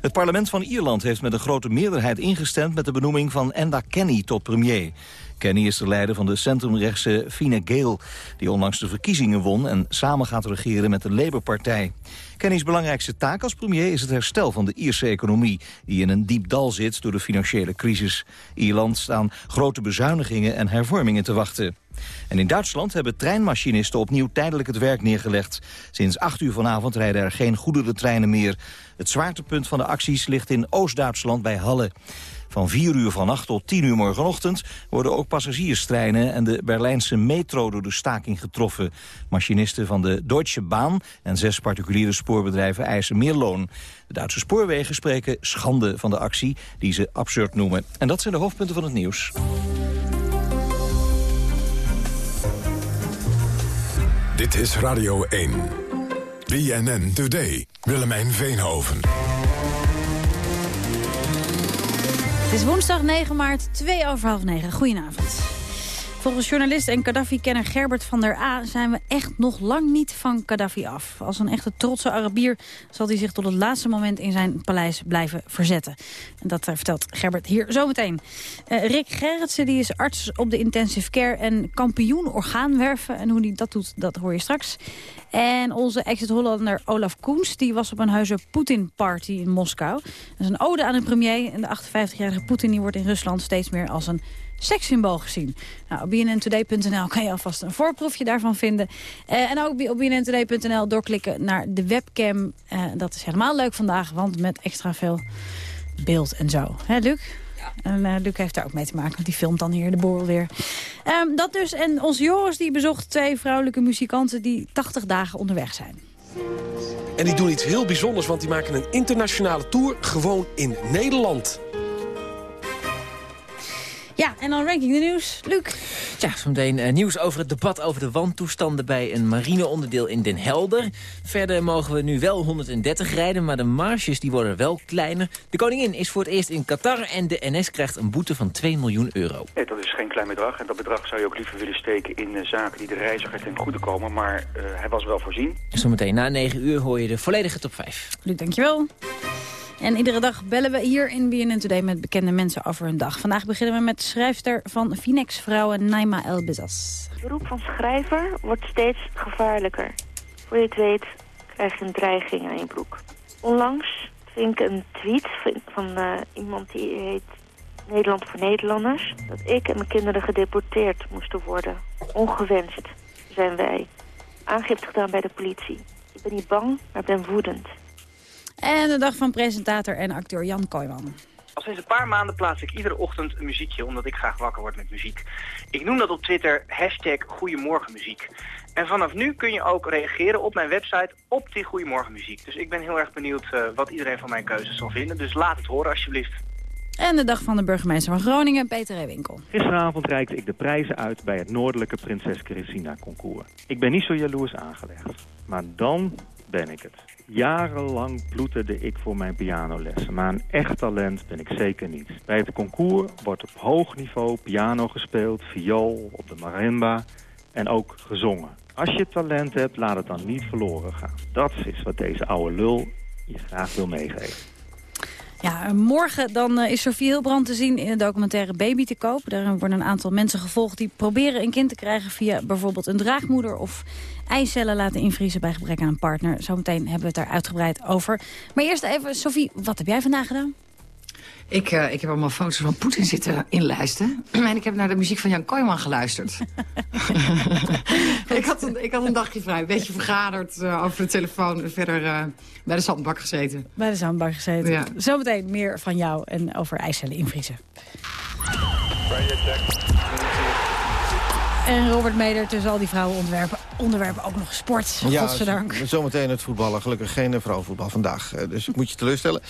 Het parlement van Ierland heeft met een grote meerderheid ingestemd... met de benoeming van Enda Kenny tot premier. Kenny is de leider van de centrumrechtse Fine Gael... die onlangs de verkiezingen won en samen gaat regeren met de Labour-partij. Kenny's belangrijkste taak als premier is het herstel van de Ierse economie... die in een diep dal zit door de financiële crisis. Ierland staan grote bezuinigingen en hervormingen te wachten. En in Duitsland hebben treinmachinisten opnieuw tijdelijk het werk neergelegd. Sinds 8 uur vanavond rijden er geen goederentreinen meer. Het zwaartepunt van de acties ligt in Oost-Duitsland bij Halle. Van 4 uur vannacht tot 10 uur morgenochtend worden ook passagierstreinen en de Berlijnse metro door de staking getroffen. Machinisten van de Deutsche Bahn en zes particuliere spoorbedrijven eisen meer loon. De Duitse spoorwegen spreken schande van de actie die ze absurd noemen. En dat zijn de hoofdpunten van het nieuws. Dit is Radio 1. BNN Today. Willemijn Veenhoven. Het is woensdag 9 maart, 2 over half 9. Goedenavond. Volgens journalist en Gaddafi-kenner Gerbert van der A... zijn we echt nog lang niet van Gaddafi af. Als een echte trotse Arabier zal hij zich tot het laatste moment... in zijn paleis blijven verzetten. En dat vertelt Gerbert hier zometeen. Uh, Rick Gerritsen die is arts op de intensive care... en kampioen orgaanwerven. En hoe hij dat doet, dat hoor je straks. En onze exit-Hollander Olaf Koens... die was op een huizen Poetin-party in Moskou. Dat is een ode aan de premier. En de 58-jarige Poetin die wordt in Rusland steeds meer als een sekssymbool gezien. Nou, op bnntoday.nl kan je alvast een voorproefje daarvan vinden. Uh, en ook op bnntoday.nl doorklikken naar de webcam. Uh, dat is helemaal leuk vandaag, want met extra veel beeld en zo. Hè, Luc? Ja. En uh, Luc heeft daar ook mee te maken, want die filmt dan hier de borrel weer. Um, dat dus. En onze Joris die bezocht twee vrouwelijke muzikanten die 80 dagen onderweg zijn. En die doen iets heel bijzonders, want die maken een internationale tour gewoon in Nederland. Ja, en dan ranking de nieuws. Luc. Ja, zometeen uh, nieuws over het debat over de wantoestanden bij een marineonderdeel in Den Helder. Verder mogen we nu wel 130 rijden, maar de marges die worden wel kleiner. De koningin is voor het eerst in Qatar en de NS krijgt een boete van 2 miljoen euro. Nee, dat is geen klein bedrag en dat bedrag zou je ook liever willen steken in uh, zaken die de reiziger ten goede komen. Maar uh, hij was wel voorzien. Zometeen na 9 uur hoor je de volledige top 5. Luc, dankjewel. En iedere dag bellen we hier in BNN Today met bekende mensen over hun dag. Vandaag beginnen we met schrijfster van Finex Vrouwen, Naima El Bezas. Het beroep van schrijver wordt steeds gevaarlijker. Voor je het weet krijg je een dreiging aan je broek. Onlangs ving ik een tweet van uh, iemand die heet Nederland voor Nederlanders... dat ik en mijn kinderen gedeporteerd moesten worden. Ongewenst zijn wij. Aangifte gedaan bij de politie. Ik ben niet bang, maar ben woedend. En de dag van presentator en acteur Jan Kooijman. Al sinds een paar maanden plaats ik iedere ochtend een muziekje, omdat ik graag wakker word met muziek. Ik noem dat op Twitter hashtag Goedemorgenmuziek. En vanaf nu kun je ook reageren op mijn website op die Goedemorgenmuziek. Dus ik ben heel erg benieuwd uh, wat iedereen van mijn keuzes zal vinden. Dus laat het horen alsjeblieft. En de dag van de burgemeester van Groningen, Peter Rewinkel. Gisteravond reikte ik de prijzen uit bij het Noordelijke Prinses Christina Concours. Ik ben niet zo jaloers aangelegd. Maar dan ben ik het. Jarenlang ploeterde ik voor mijn pianolessen, maar een echt talent ben ik zeker niet. Bij het concours wordt op hoog niveau piano gespeeld, viool, op de marimba en ook gezongen. Als je talent hebt, laat het dan niet verloren gaan. Dat is wat deze oude lul je graag wil meegeven. Ja, morgen dan eh, is Sofie Hilbrand te zien in de documentaire Baby te koop. Daar worden een aantal mensen gevolgd die proberen een kind te krijgen... via bijvoorbeeld een draagmoeder of eicellen laten invriezen bij gebrek aan een partner. Zometeen hebben we het daar uitgebreid over. Maar eerst even, Sofie, wat heb jij vandaag gedaan? Ik, uh, ik heb allemaal foto's van Poetin zitten inlijsten. en ik heb naar de muziek van Jan Kooijman geluisterd. ik, had een, ik had een dagje vrij. Een beetje vergaderd uh, over de telefoon. En verder uh, bij de zandbak gezeten. Bij de zandbak gezeten. Ja. Zometeen meer van jou en over eicellen invriezen. En Robert Meder tussen al die vrouwenonderwerpen onderwerpen ook nog sport. Ja, godzijdank. zometeen het voetballen. Gelukkig geen vrouwenvoetbal vandaag. Eh, dus ik moet je teleurstellen.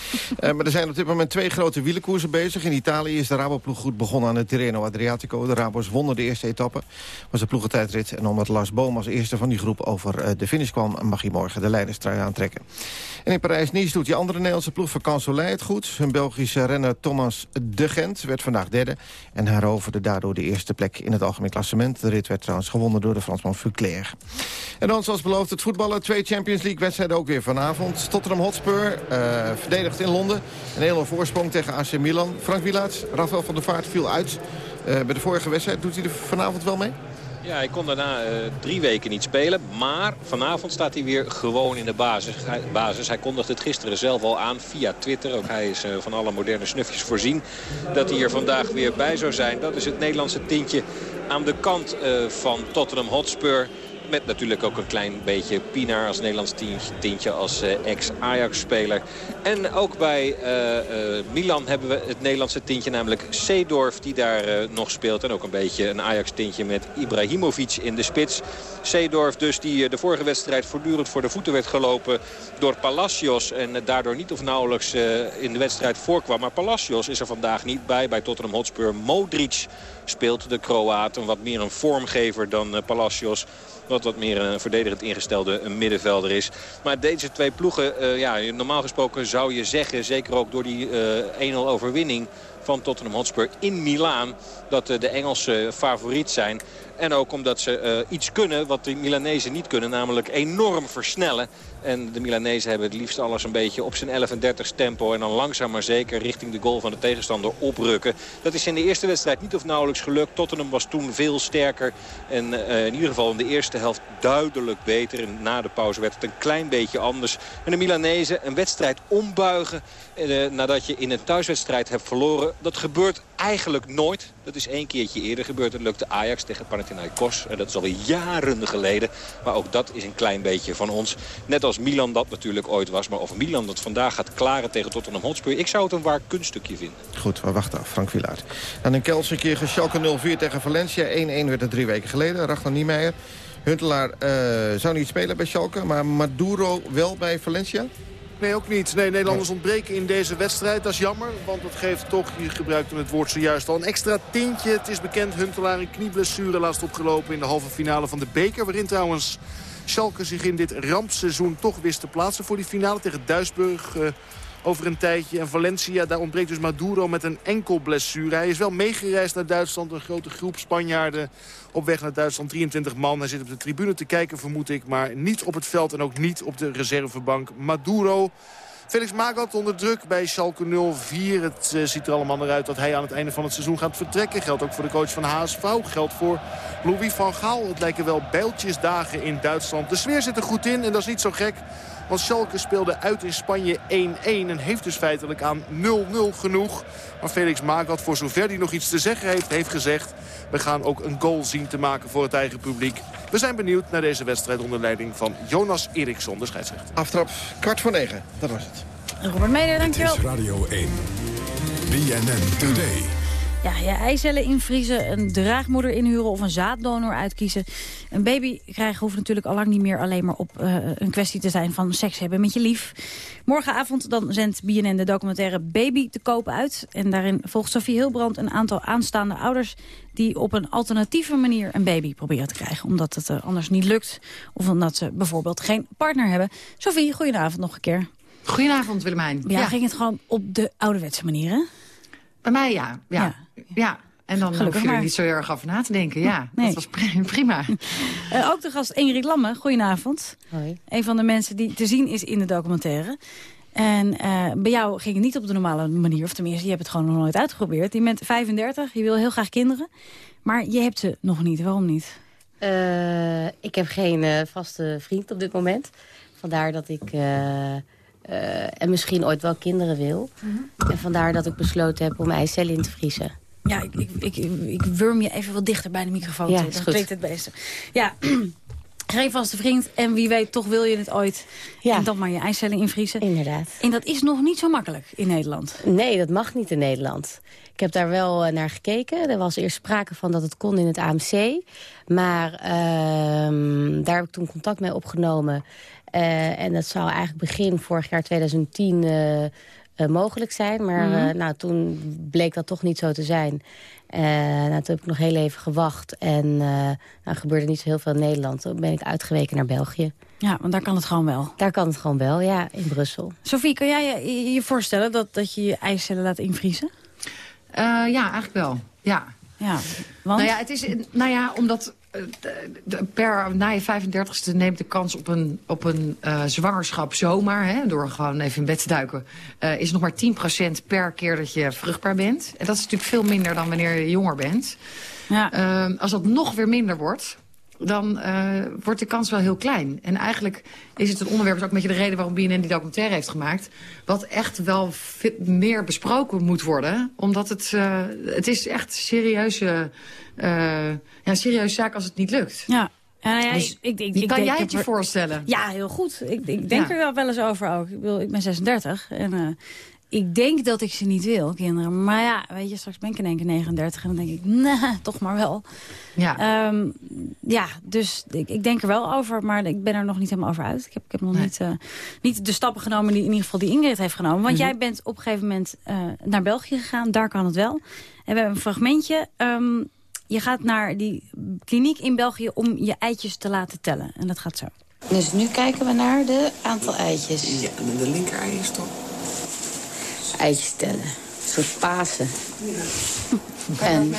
uh, maar er zijn op dit moment twee grote wielenkoersen bezig. In Italië is de Rabo-ploeg goed begonnen aan het Tirreno Adriatico. De Rabo's wonnen de eerste etappe. was de ploegentijdrit. En omdat Lars Boom als eerste van die groep over de finish kwam... mag hij morgen de leiderstrui aantrekken. En in Parijs-Nice doet die andere Nederlandse ploeg van Kansolei het goed. Hun Belgische renner Thomas de Gent werd vandaag derde... en heroverde daardoor de eerste plek in het algemeen klassement. De rit werd trouwens gewonnen door de Fransman Fuclair. En dan, zoals beloofd, het voetballen. Twee Champions League-wedstrijden ook weer vanavond. Tottenham Hotspur, uh, verdedigd in Londen. Een hele voorsprong tegen AC Milan. Frank Wielaerts, Rafael van der Vaart viel uit uh, bij de vorige wedstrijd. Doet hij er vanavond wel mee? Ja, hij kon daarna uh, drie weken niet spelen. Maar vanavond staat hij weer gewoon in de basis. Hij, basis. hij kondigde het gisteren zelf al aan via Twitter. Ook hij is uh, van alle moderne snufjes voorzien. Dat hij er vandaag weer bij zou zijn. Dat is het Nederlandse tintje aan de kant uh, van Tottenham Hotspur. Met natuurlijk ook een klein beetje Pienaar als Nederlands tintje als uh, ex-Ajax-speler. En ook bij uh, uh, Milan hebben we het Nederlandse tintje, namelijk Seedorf die daar nog speelt. En ook een beetje een Ajax-tintje met Ibrahimovic in de spits. Seedorf dus die de vorige wedstrijd voortdurend voor de voeten werd gelopen door Palacios. En daardoor niet of nauwelijks in de wedstrijd voorkwam. Maar Palacios is er vandaag niet bij bij Tottenham Hotspur. Modric speelt de Kroaat. Wat meer een vormgever dan Palacios. Wat wat meer een verdedigend ingestelde middenvelder is. Maar deze twee ploegen, uh, ja, normaal gesproken zou je zeggen... zeker ook door die uh, 1-0 overwinning van Tottenham Hotspur in Milaan... dat uh, de Engelsen favoriet zijn. En ook omdat ze iets kunnen wat de Milanezen niet kunnen. Namelijk enorm versnellen. En de Milanezen hebben het liefst alles een beetje op zijn 11 en 30 tempo. En dan langzaam maar zeker richting de goal van de tegenstander oprukken. Dat is in de eerste wedstrijd niet of nauwelijks gelukt. Tottenham was toen veel sterker. En uh, in ieder geval in de eerste helft duidelijk beter. En na de pauze werd het een klein beetje anders. En de Milanezen een wedstrijd ombuigen. Uh, nadat je in een thuiswedstrijd hebt verloren. Dat gebeurt eigenlijk nooit. Dat is één keertje eerder gebeurd. Dat lukte Ajax tegen Panathinaikos. En dat is alweer jaren geleden. Maar ook dat is een klein beetje van ons. Net als Milan dat natuurlijk ooit was. Maar of Milan dat vandaag gaat klaren tegen Tottenham Hotspur... ik zou het een waar kunststukje vinden. Goed, we wachten af. Frank Wielaert. En een Kelse keer Schalke 0-4 tegen Valencia. 1-1 werd het drie weken geleden. Ragnar Niemeyer. Huntelaar uh, zou niet spelen bij Schalke. Maar Maduro wel bij Valencia? Nee, ook niet. Nee, Nederlanders ontbreken in deze wedstrijd. Dat is jammer, want het geeft toch, je gebruikte het woord zojuist al, een extra tintje. Het is bekend, Huntelaar een knieblessure laatst opgelopen in de halve finale van de beker. Waarin trouwens Schalke zich in dit rampseizoen toch wist te plaatsen voor die finale tegen Duisburg... Uh, over een tijdje. En Valencia, daar ontbreekt dus Maduro met een enkel blessure. Hij is wel meegereisd naar Duitsland. Een grote groep Spanjaarden op weg naar Duitsland. 23 man. Hij zit op de tribune te kijken, vermoed ik. Maar niet op het veld en ook niet op de reservebank. Maduro... Felix Magath onder druk bij Schalke 04. Het uh, ziet er allemaal naar uit dat hij aan het einde van het seizoen gaat vertrekken. Geldt ook voor de coach van HSV. Geldt voor Louis van Gaal. Het lijken wel bijltjesdagen in Duitsland. De sfeer zit er goed in en dat is niet zo gek. Want Schalke speelde uit in Spanje 1-1 en heeft dus feitelijk aan 0-0 genoeg. Maar Felix Magath, voor zover hij nog iets te zeggen heeft, heeft gezegd... we gaan ook een goal zien te maken voor het eigen publiek. We zijn benieuwd naar deze wedstrijd onder leiding van Jonas Eriksson, de scheidsrechter. Aftrap, kwart voor negen. Dat was het. Robert Meder, dankjewel. Dit is Radio 1. BNN Today. Ja, je eicellen invriezen, een draagmoeder inhuren of een zaaddonor uitkiezen. Een baby krijgen hoeft natuurlijk al lang niet meer alleen maar op uh, een kwestie te zijn van seks hebben met je lief. Morgenavond dan zendt BNN de documentaire Baby te koop uit. En daarin volgt Sofie Hilbrand een aantal aanstaande ouders die op een alternatieve manier een baby proberen te krijgen. Omdat het uh, anders niet lukt of omdat ze bijvoorbeeld geen partner hebben. Sofie, goedenavond nog een keer. Goedenavond Willemijn. Ja, ja. ging het gewoon op de ouderwetse manier hè? Bij mij ja. ja. ja. Ja, en dan Gelukkig hoef je er niet zo erg over na te denken. Ja, nee. dat was prima. Uh, ook de gast Ingrid Lamme, goedenavond. Hoi. Een van de mensen die te zien is in de documentaire. En uh, bij jou ging het niet op de normale manier. Of tenminste, je hebt het gewoon nog nooit uitgeprobeerd. Je bent 35, je wil heel graag kinderen. Maar je hebt ze nog niet. Waarom niet? Uh, ik heb geen vaste vriend op dit moment. Vandaar dat ik... Uh, en misschien ooit wel kinderen wil. Mm -hmm. En vandaar dat ik besloten heb om eicellen in te vriezen. Ja, ik, ik, ik, ik wurm je even wat dichter bij de microfoon ja, toe. Dan klinkt het beste. Ja, geen vaste vriend. En wie weet, toch wil je het ooit. Ja. En dan maar je eicellen invriezen. Inderdaad. En dat is nog niet zo makkelijk in Nederland. Nee, dat mag niet in Nederland. Ik heb daar wel uh, naar gekeken. Er was eerst sprake van dat het kon in het AMC. Maar uh, daar heb ik toen contact mee opgenomen. Uh, en dat zou eigenlijk begin vorig jaar 2010 uh, uh, mogelijk zijn. Maar mm -hmm. nou, toen bleek dat toch niet zo te zijn. nou, toen heb ik nog heel even gewacht. En nou, gebeurde niet zo heel veel in Nederland. Toen ben ik uitgeweken naar België. Ja, want daar kan het gewoon wel. Daar kan het gewoon wel, ja, in Brussel. Sophie, kan jij je, je voorstellen dat, dat je je eicellen laat invriezen? ja, eigenlijk wel. Ja. Ja, want? Nou ja, het is, nou ja, omdat per na je 35ste neemt de kans op een, op een uh, zwangerschap zomaar... Hè, door gewoon even in bed te duiken... Uh, is nog maar 10% per keer dat je vruchtbaar bent. En dat is natuurlijk veel minder dan wanneer je jonger bent. Ja. Uh, als dat nog weer minder wordt dan uh, wordt de kans wel heel klein. En eigenlijk is het een onderwerp, is ook een beetje de reden waarom BNN die documentaire heeft gemaakt, wat echt wel meer besproken moet worden. Omdat het, uh, het is echt serieuze, uh, ja, serieuze zaak als het niet lukt. Ja. Ja, ja, dus, ik, ik, ik, kan jij het je voorstellen? Ja, heel goed. Ik, ik denk er wel wel eens over ook. Ik, bedoel, ik ben 36 en uh, ik denk dat ik ze niet wil, kinderen. Maar ja, weet je, straks ben ik in één keer 39 en dan denk ik, nee, toch maar wel. Ja, um, ja dus ik, ik, denk er wel over, maar ik ben er nog niet helemaal over uit. Ik heb, ik heb nog nee. niet, uh, niet de stappen genomen die in ieder geval die Ingrid heeft genomen. Want mm -hmm. jij bent op een gegeven moment uh, naar België gegaan, daar kan het wel. En we hebben een fragmentje... Um, je gaat naar die kliniek in België om je eitjes te laten tellen. En dat gaat zo. Dus nu kijken we naar de aantal eitjes. Ja, en de linker ei is toch? Eitjes tellen. Een soort Pasen. Ja. En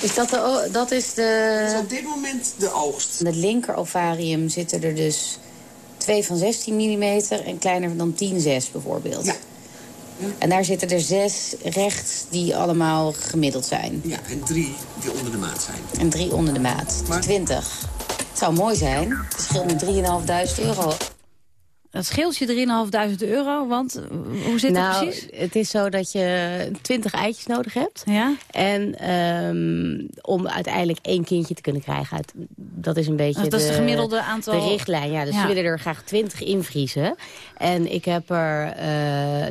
is dat, de, dat is de... Dat is op dit moment de oogst. In het linker ovarium zitten er dus twee van 16 mm en kleiner dan 10,6 bijvoorbeeld. Ja. Ja. En daar zitten er zes rechts die allemaal gemiddeld zijn. Ja, en drie die onder de maat zijn. En drie onder de maat. Maar... 20. Het zou mooi zijn. Het scheelt met 3.500 euro. Dat scheelt je 3.500 euro, want hoe zit nou, dat precies? Het is zo dat je 20 eitjes nodig hebt. Ja? En um, om uiteindelijk één kindje te kunnen krijgen. Dat is een beetje dat de, is de gemiddelde aantal... De richtlijn, ja. Dus ja. ze willen er graag 20 invriezen. En ik heb er... Uh,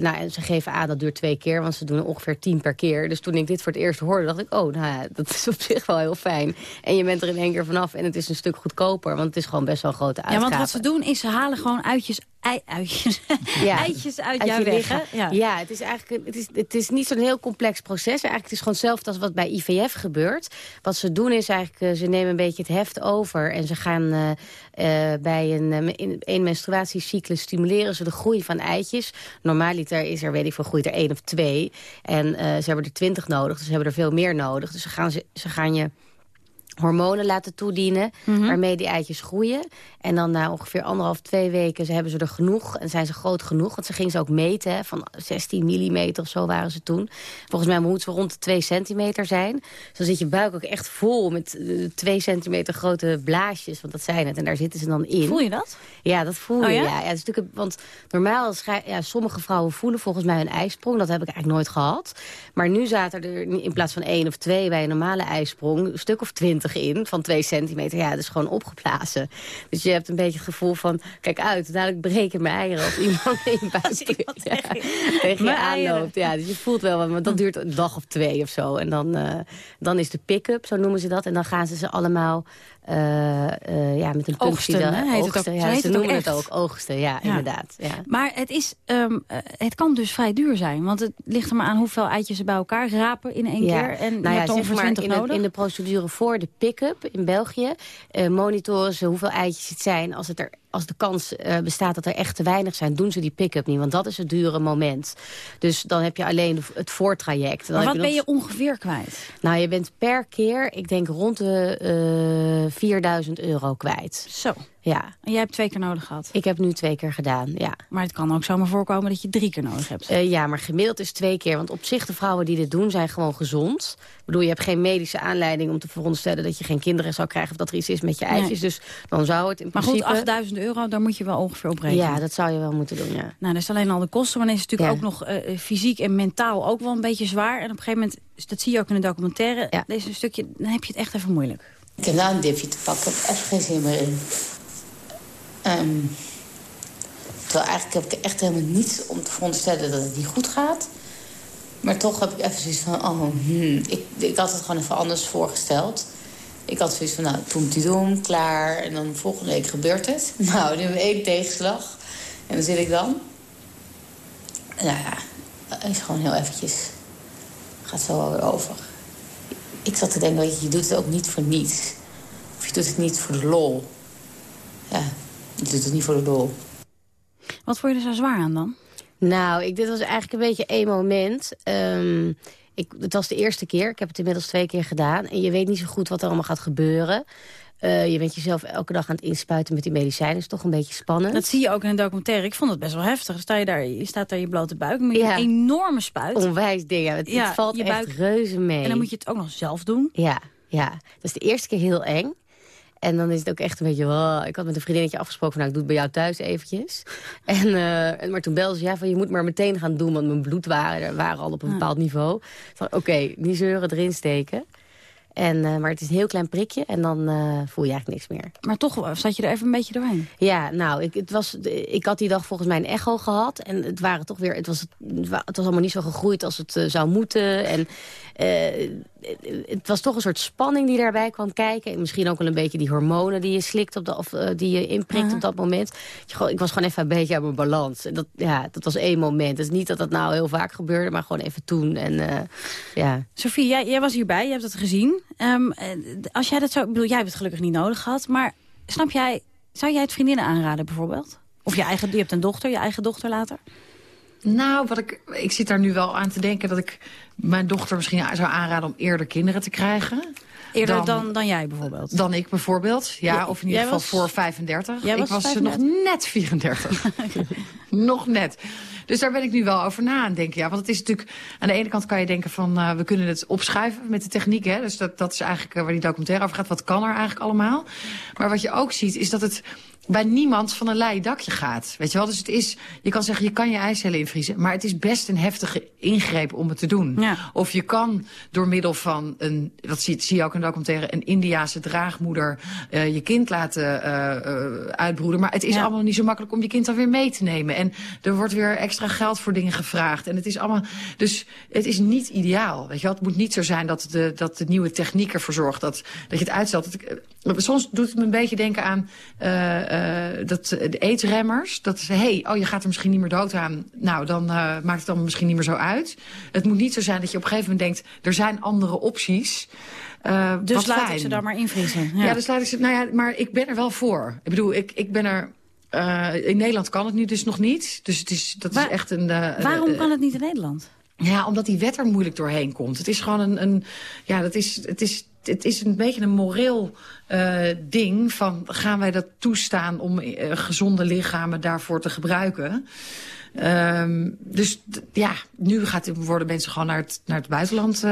nou, en ze geven aan, dat duurt twee keer, want ze doen ongeveer 10 per keer. Dus toen ik dit voor het eerst hoorde, dacht ik... oh, nou ja, dat is op zich wel heel fijn. En je bent er in één keer vanaf en het is een stuk goedkoper. Want het is gewoon best wel een grote uitgave. Ja, want wat ze doen is, ze halen gewoon uitjes ei, uitjes, ja. eitjes uit, uit jouw weg. Ja. ja, het is eigenlijk het is, het is niet zo'n heel complex proces. Eigenlijk het is gewoon hetzelfde als wat bij IVF gebeurt. Wat ze doen is eigenlijk, ze nemen een beetje het heft over... en ze gaan uh, uh, bij een, in een menstruatiecyclus stimuleren ze de groei van eitjes. Normaaliter is er, weet ik veel, groeit er één of twee. En ze hebben er twintig nodig, dus ze hebben er veel meer nodig. Dus ze gaan, ze, ze gaan je hormonen laten toedienen, mm -hmm. waarmee die eitjes groeien. En dan na ongeveer anderhalf, twee weken ze hebben ze er genoeg. En zijn ze groot genoeg, want ze gingen ze ook meten. Hè, van 16 millimeter of zo waren ze toen. Volgens mij moet ze rond de 2 centimeter zijn. Dus dan zit je buik ook echt vol met uh, 2 centimeter grote blaasjes. Want dat zijn het. En daar zitten ze dan in. Voel je dat? Ja, dat voel je. Oh, ja? Ja, ja, is natuurlijk, want normaal, ja, sommige vrouwen voelen volgens mij een ijsprong. Dat heb ik eigenlijk nooit gehad. Maar nu zaten er in plaats van één of twee bij een normale ijsprong... een stuk of twintig in van twee centimeter. Ja, dat is gewoon opgeblazen. Dus je hebt een beetje het gevoel van, kijk uit, dadelijk breken mijn eieren als iemand in je buik ja, tegen je aanloopt. Ja, dus je voelt wel, want dat duurt een dag of twee of zo. En dan, uh, dan is de pick-up, zo noemen ze dat. En dan gaan ze ze allemaal ja, met een oogsten, heet oogsten, het ook, ja, ze noemen het ook oogsten, ja, Ja. inderdaad. Ja. Maar het, is, ehm, eh, het kan dus vrij duur zijn. Want het ligt er maar aan hoeveel eitjes ze bij elkaar rapen in één keer. En je nou ja, hebt er ongeveer maar 20 in, nodig. in de procedure voor de pick-up in België... eh, monitoren ze hoeveel eitjes het zijn. Als, het er, als de kans eh, bestaat dat er echt te weinig zijn... doen ze die pick-up niet, want dat is het dure moment. Dus dan heb je alleen het voortraject. Dan Maar wat nog ben je ongeveer kwijt? Nou, je bent per keer, ik denk rond de eh 4000 euro kwijt. Zo. Ja. En jij hebt twee keer nodig gehad? Ik heb nu twee keer gedaan, ja. Maar het kan ook zomaar voorkomen dat je drie keer nodig hebt. Eh, ja, maar gemiddeld is twee keer. Want op zich, de vrouwen die dit doen, zijn gewoon gezond. Ik bedoel, je hebt geen medische aanleiding om te veronderstellen... dat je geen kinderen zou krijgen of dat er iets is met je Nee. eitjes. Dus dan zou het in Maar goed, principe... 8000 euro, daar moet je wel ongeveer op rekenen. Ja, dat zou je wel moeten doen, ja. Nou, dat is alleen al de kosten. Maar dan is het natuurlijk Ja. ook nog eh, eh, fysiek en mentaal ook wel een beetje zwaar. En op een gegeven moment, dat zie je ook in de documentaire... deze stukje, dan heb je het echt even moeilijk. Ik heb nou een dipje te pakken. Ik heb echt geen zin meer in. Ehm, terwijl eigenlijk heb ik echt helemaal niets om te veronderstellen dat het niet goed gaat. Maar toch heb ik even zoiets van... Oh, hmm, ik, ik had het gewoon even anders voorgesteld. Ik had zoiets van, nou, toen doen, klaar. En dan volgende week gebeurt het. Nou, nu hebben we één tegenslag. En dan zit ik dan. Nou ja, is gewoon heel eventjes... Gaat zo wel weer over. Ik zat te denken, weet je, je doet het ook niet voor niets. Of je doet het niet voor de lol. Ja, je doet het niet voor de lol. Wat vond je er zo zwaar aan dan? Nou, ik, dit was eigenlijk een beetje één moment. Ehm, ik, het was de eerste keer. Ik heb het inmiddels twee keer gedaan. En je weet niet zo goed wat er allemaal gaat gebeuren. Eh, je bent jezelf elke dag aan het inspuiten met die medicijnen. Dat is toch een beetje spannend. Dat zie je ook in een documentaire. Ik vond het best wel heftig. Sta je, daar, je staat daar in je blote buik met Ja. een enorme spuit. Onwijs dingen. Het, het valt je echt buik. reuze mee. En dan moet je het ook nog zelf doen. Ja, ja. Dat is de eerste keer heel eng. En dan is het ook echt een beetje... wow. ik had met een vriendinnetje afgesproken van... Nou, ik doe het bij jou thuis eventjes. En, eh, maar toen belde ze... Ja, van, je moet maar meteen gaan doen... want mijn bloedwaarden waren al op een bepaald niveau. Oké, niet zeuren, erin steken. En, eh, maar het is een heel klein prikje en dan eh, voel je eigenlijk niks meer. Maar toch zat je er even een beetje doorheen. Ja, nou, ik, het was, ik had die dag volgens mij een echo gehad. En het, waren toch weer, het, was, het wa- het was allemaal niet zo gegroeid als het zou moeten. En het was toch een soort spanning die daarbij kwam kijken. En misschien ook wel een beetje die hormonen die je slikt op de, of eh, die je inprikt Aha. op dat moment. Ik was gewoon even een beetje aan mijn balans. En dat, ja, dat was één moment. Het is niet dat dat nou heel vaak gebeurde, maar gewoon even toen. En eh, ja. Sofie, jij, jij was hierbij, je hebt het gezien. Ehm, eh, als jij dat zo... Ik bedoel, jij hebt het gelukkig niet nodig gehad. Maar snap jij... Zou jij het vriendinnen aanraden bijvoorbeeld? Of je, eigen, je hebt een dochter, je eigen dochter later? Nou, wat ik, ik zit daar nu wel aan te denken... dat ik mijn dochter misschien zou aanraden om eerder kinderen te krijgen. Eerder dan, dan, jij bijvoorbeeld? Dan ik bijvoorbeeld, ja. Ja, of in ieder geval was- voor 35. Jij ik was was 35? nog net 34. nog net. Dus daar ben ik nu wel over na aan denken. Ja, want het is natuurlijk... Aan de ene kant kan je denken van... eh, we kunnen het opschuiven met de techniek. Hè? Dus dat, dat is eigenlijk eh, waar die documentaire over gaat. Wat kan er eigenlijk allemaal? Maar wat je ook ziet, is dat het bij niemand van een leien dakje gaat. Weet je wel? Dus het is, je kan zeggen, je kan je eicellen invriezen. Maar het is best een heftige ingreep om het te doen. Of je kan door middel van een, dat zie, zie je ook in de documentaire, een Indiase draagmoeder eh, je kind laten eh, eh, uitbroeden. Maar het is allemaal niet zo makkelijk om je kind dan weer mee te nemen. En er wordt weer extra geld voor dingen gevraagd. En het is allemaal, dus het is niet ideaal. Weet je wel? Het moet niet zo zijn dat de, dat de nieuwe techniek ervoor zorgt dat, dat je het uitstelt. Dat ik, soms doet het me een beetje denken aan dat, eh, de eetremmers. Dat ze, hey, oh, je gaat er misschien niet meer dood aan. Nou, dan eh, maakt het dan misschien niet meer zo uit. Het moet niet zo zijn dat je op een gegeven moment denkt... er zijn andere opties. Eh, Dus laat fijn. ik ze dan maar invriezen. Ja. dus laat ik ze. Nou ja, maar ik ben er wel voor. Ik bedoel, ik, ik ben er. eh, in Nederland kan het nu dus nog niet. Dus het is, dat is echt een. eh, Waarom eh, kan het niet in Nederland? ja, omdat die wet er moeilijk doorheen komt. Het is gewoon een, een ja, dat is, het is, het is een beetje een moreel eh, ding van gaan wij dat toestaan om eh, gezonde lichamen daarvoor te gebruiken. Ehm, dus ja, nu gaat, worden mensen gewoon naar het, naar het buitenland, eh,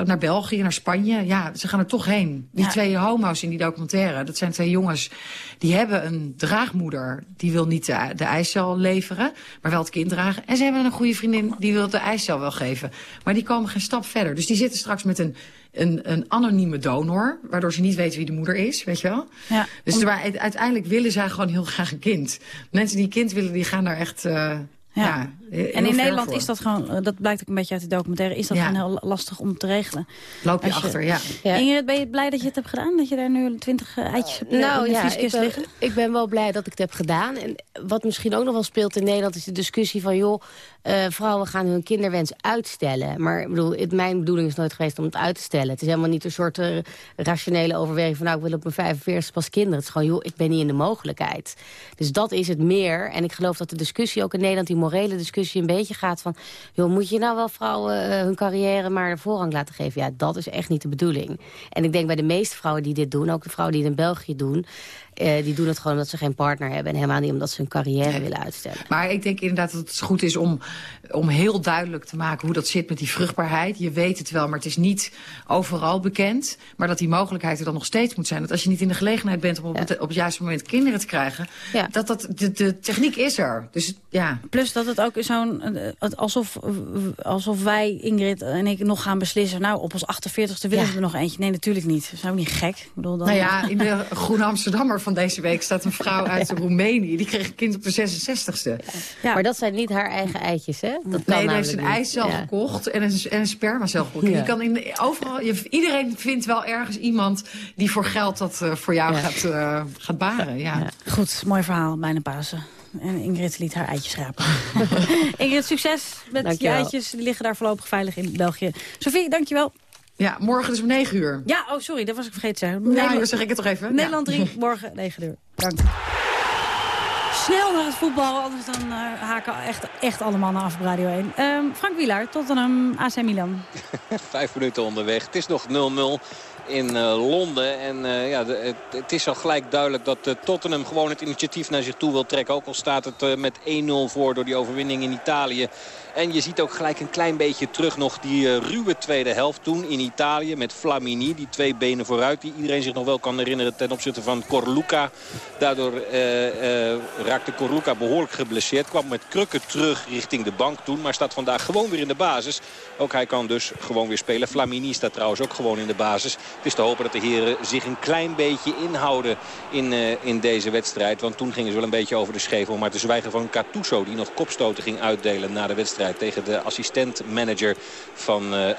naar België, naar Spanje. Ja, ze gaan er toch heen. Die Ja. twee homo's in die documentaire, dat zijn twee jongens... die hebben een draagmoeder, die wil niet de, de eicel leveren... maar wel het kind dragen. En ze hebben een goede vriendin, die wil de eicel wel geven. Maar die komen geen stap verder. Dus die zitten straks met een een, een anonieme donor. Waardoor ze niet weten wie de moeder is, weet je wel. Ja. Dus uiteindelijk willen zij gewoon heel graag een kind. Mensen die een kind willen, die gaan daar echt... Uh, ja. En in Nederland is dat gewoon, eh, dat blijkt ook een beetje uit de documentaire... is dat gewoon heel lastig om te regelen. Loop je, achter, ja. ja. Ingrid, ben je blij dat je het hebt gedaan? Dat je daar nu twintig eitjes hebt nou, in de ja, ik ben, liggen? Ik ben wel blij dat ik het heb gedaan. En wat misschien ook nog wel speelt in Nederland... is de discussie van, joh, uh, vrouwen gaan hun kinderwens uitstellen. Maar ik bedoel, het, mijn bedoeling is nooit geweest om het uit te stellen. Het is helemaal niet een soort uh, rationele overweging van... nou, ik wil op mijn 45 pas kinderen. Het is gewoon, joh, ik ben niet in de mogelijkheid. Dus dat is het meer. En ik geloof dat de discussie ook in Nederland... die morele discussie een beetje gaat van... joh, moet je nou wel vrouwen uh, hun carrière maar de voorrang laten geven? Ja, dat is echt niet de bedoeling. En ik denk bij de meeste vrouwen die dit doen... ook de vrouwen die het in België doen... Uh, die doen het gewoon omdat ze geen partner hebben... en helemaal niet omdat ze hun carrière nee. willen uitstellen. Maar ik denk inderdaad dat het goed is om, om heel duidelijk te maken... hoe dat zit met die vruchtbaarheid. Je weet het wel, maar het is niet overal bekend. Maar dat die mogelijkheid er dan nog steeds moet zijn. Dat als je niet in de gelegenheid bent om op, ja. het, op het juiste moment kinderen te krijgen... Ja. dat, dat de, de techniek is er. Dus, ja. Plus dat het ook zo'n... alsof, alsof wij, Ingrid en ik, nog gaan beslissen... nou, op ons 48e willen we er nog eentje. Nee, natuurlijk niet. Zijn we niet gek? Ik bedoel, dan... Nou ja, in de Groene Amsterdammer van deze week staat een vrouw uit Roemenië. Die kreeg een kind op de 66ste. Ja. Maar dat zijn niet haar eigen eitjes, hè? Dat nee, die heeft een eicel ja. gekocht en een, en een spermacel gekocht. Ja. Je kan in, overal, je, iedereen vindt wel ergens iemand die voor geld dat uh, voor jou gaat, uh, gaat baren. Ja. Goed, mooi verhaal, bijna Pasen. En Ingrid liet haar eitjes rapen. Ingrid, succes met dankjewel. je eitjes. Die liggen daar voorlopig veilig in België. Sophie, dankjewel. Ja, morgen dus om 9 uur. Ja, oh sorry, dat was ik vergeten te zeggen. Ja, Nederland, zeg ik het toch even. Nederland 3, ja. morgen 9 uur. Dank. Snel naar het voetbal, anders dan uh, haken echt, echt allemaal naar af op Radio 1. Uh, Frank Wielaar, Tottenham, AC Milan. Vijf minuten onderweg. Het is nog 0-0 in uh, Londen. En uh, ja, de, het, het, is al gelijk duidelijk dat uh, Tottenham gewoon het initiatief naar zich toe wil trekken. Ook al staat het met 1-0 voor door die overwinning in Italië. En je ziet ook gelijk een klein beetje terug nog die ruwe tweede helft toen in Italië. Met Flamini, die twee benen vooruit. Die iedereen zich nog wel kan herinneren ten opzichte van Corluca. Daardoor raakte Corluca behoorlijk geblesseerd. Kwam met krukken terug richting de bank toen. Maar staat vandaag gewoon weer in de basis. Ook hij kan dus gewoon weer spelen. Flamini staat trouwens ook gewoon in de basis. Het is te hopen dat de heren zich een klein beetje inhouden in, uh, in deze wedstrijd. Want toen gingen ze wel een beetje over de scheef om maar te zwijgen van Gattuso. Die nog kopstoten ging uitdelen na de wedstrijd tegen de assistent-manager van uh, uh,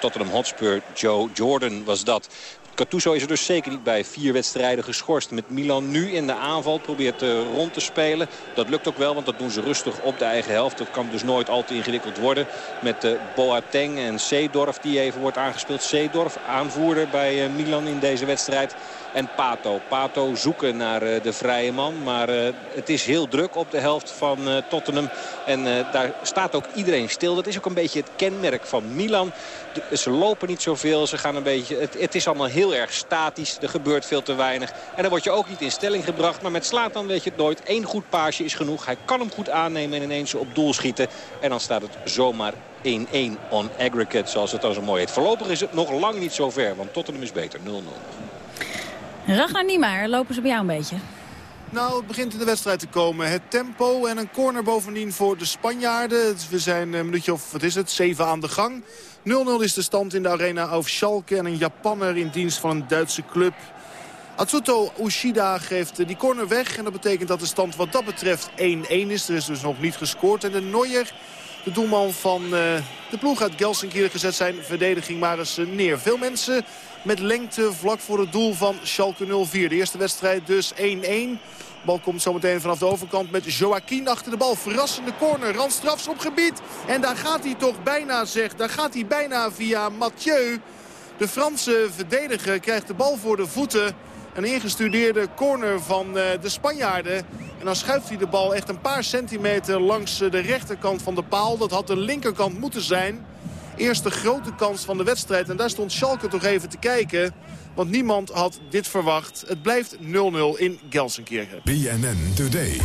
Tottenham Hotspur. Joe Jordan was dat. Gattuso is er dus zeker niet bij. Vier wedstrijden geschorst met Milan nu in de aanval. Probeert uh, rond te spelen. Dat lukt ook wel, want dat doen ze rustig op de eigen helft. Dat kan dus nooit al te ingewikkeld worden. Met uh, Boateng en Seedorf die even wordt aangespeeld. Seedorf, aanvoerder bij Milan in deze wedstrijd. En Pato. Pato zoeken naar uh, de vrije man. Maar uh, het is heel druk op de helft van uh, Tottenham. En daar staat ook iedereen stil. Dat is ook een beetje het kenmerk van Milan. Ze lopen niet zoveel. Ze gaan een beetje, het, het, is allemaal heel erg statisch. Er gebeurt veel te weinig. En dan word je ook niet in stelling gebracht. Maar met slaat dan weet je het nooit. Eén goed paasje is genoeg. Hij kan hem goed aannemen en ineens op doel schieten. En dan staat het zomaar 1-1 on aggregate. Zoals het dan zo mooi heet. Voorlopig is het nog lang niet zo ver. Want Tottenham is beter. 0-0. Ragnar Niemeyer, lopen ze bij jou een beetje? Nou, het begint in de wedstrijd te komen. Het tempo en een corner bovendien voor de Spanjaarden. We zijn een minuutje of, wat is het, 7 aan de gang. 0-0 is de stand in de arena over Schalke. En een Japanner in dienst van een Duitse club. Atsuto Ushida geeft die corner weg. En dat betekent dat de stand wat dat betreft 1-1 is. Er is dus nog niet gescoord. En de Neuer, de doelman van uh, de ploeg uit Gelsenkirchen, gezet zijn verdediging maar eens neer. Veel mensen met lengte vlak voor het doel van Schalke 04. De eerste wedstrijd dus 1-1. De bal komt zometeen vanaf de overkant met Joaquin achter de bal. Verrassende corner, randstrafschopgebied. En daar gaat hij toch bijna, zeg. Daar gaat hij bijna via Mathieu. De Franse verdediger krijgt de bal voor de voeten. Een ingestudeerde corner van de Spanjaarden. En dan schuift hij de bal echt een paar centimeter langs de rechterkant van de paal. Dat had de linkerkant moeten zijn. Eerste grote kans van de wedstrijd. En daar stond Schalke toch even te kijken. Want niemand had dit verwacht. Het blijft 0-0 in Gelsenkirchen. BNN Today.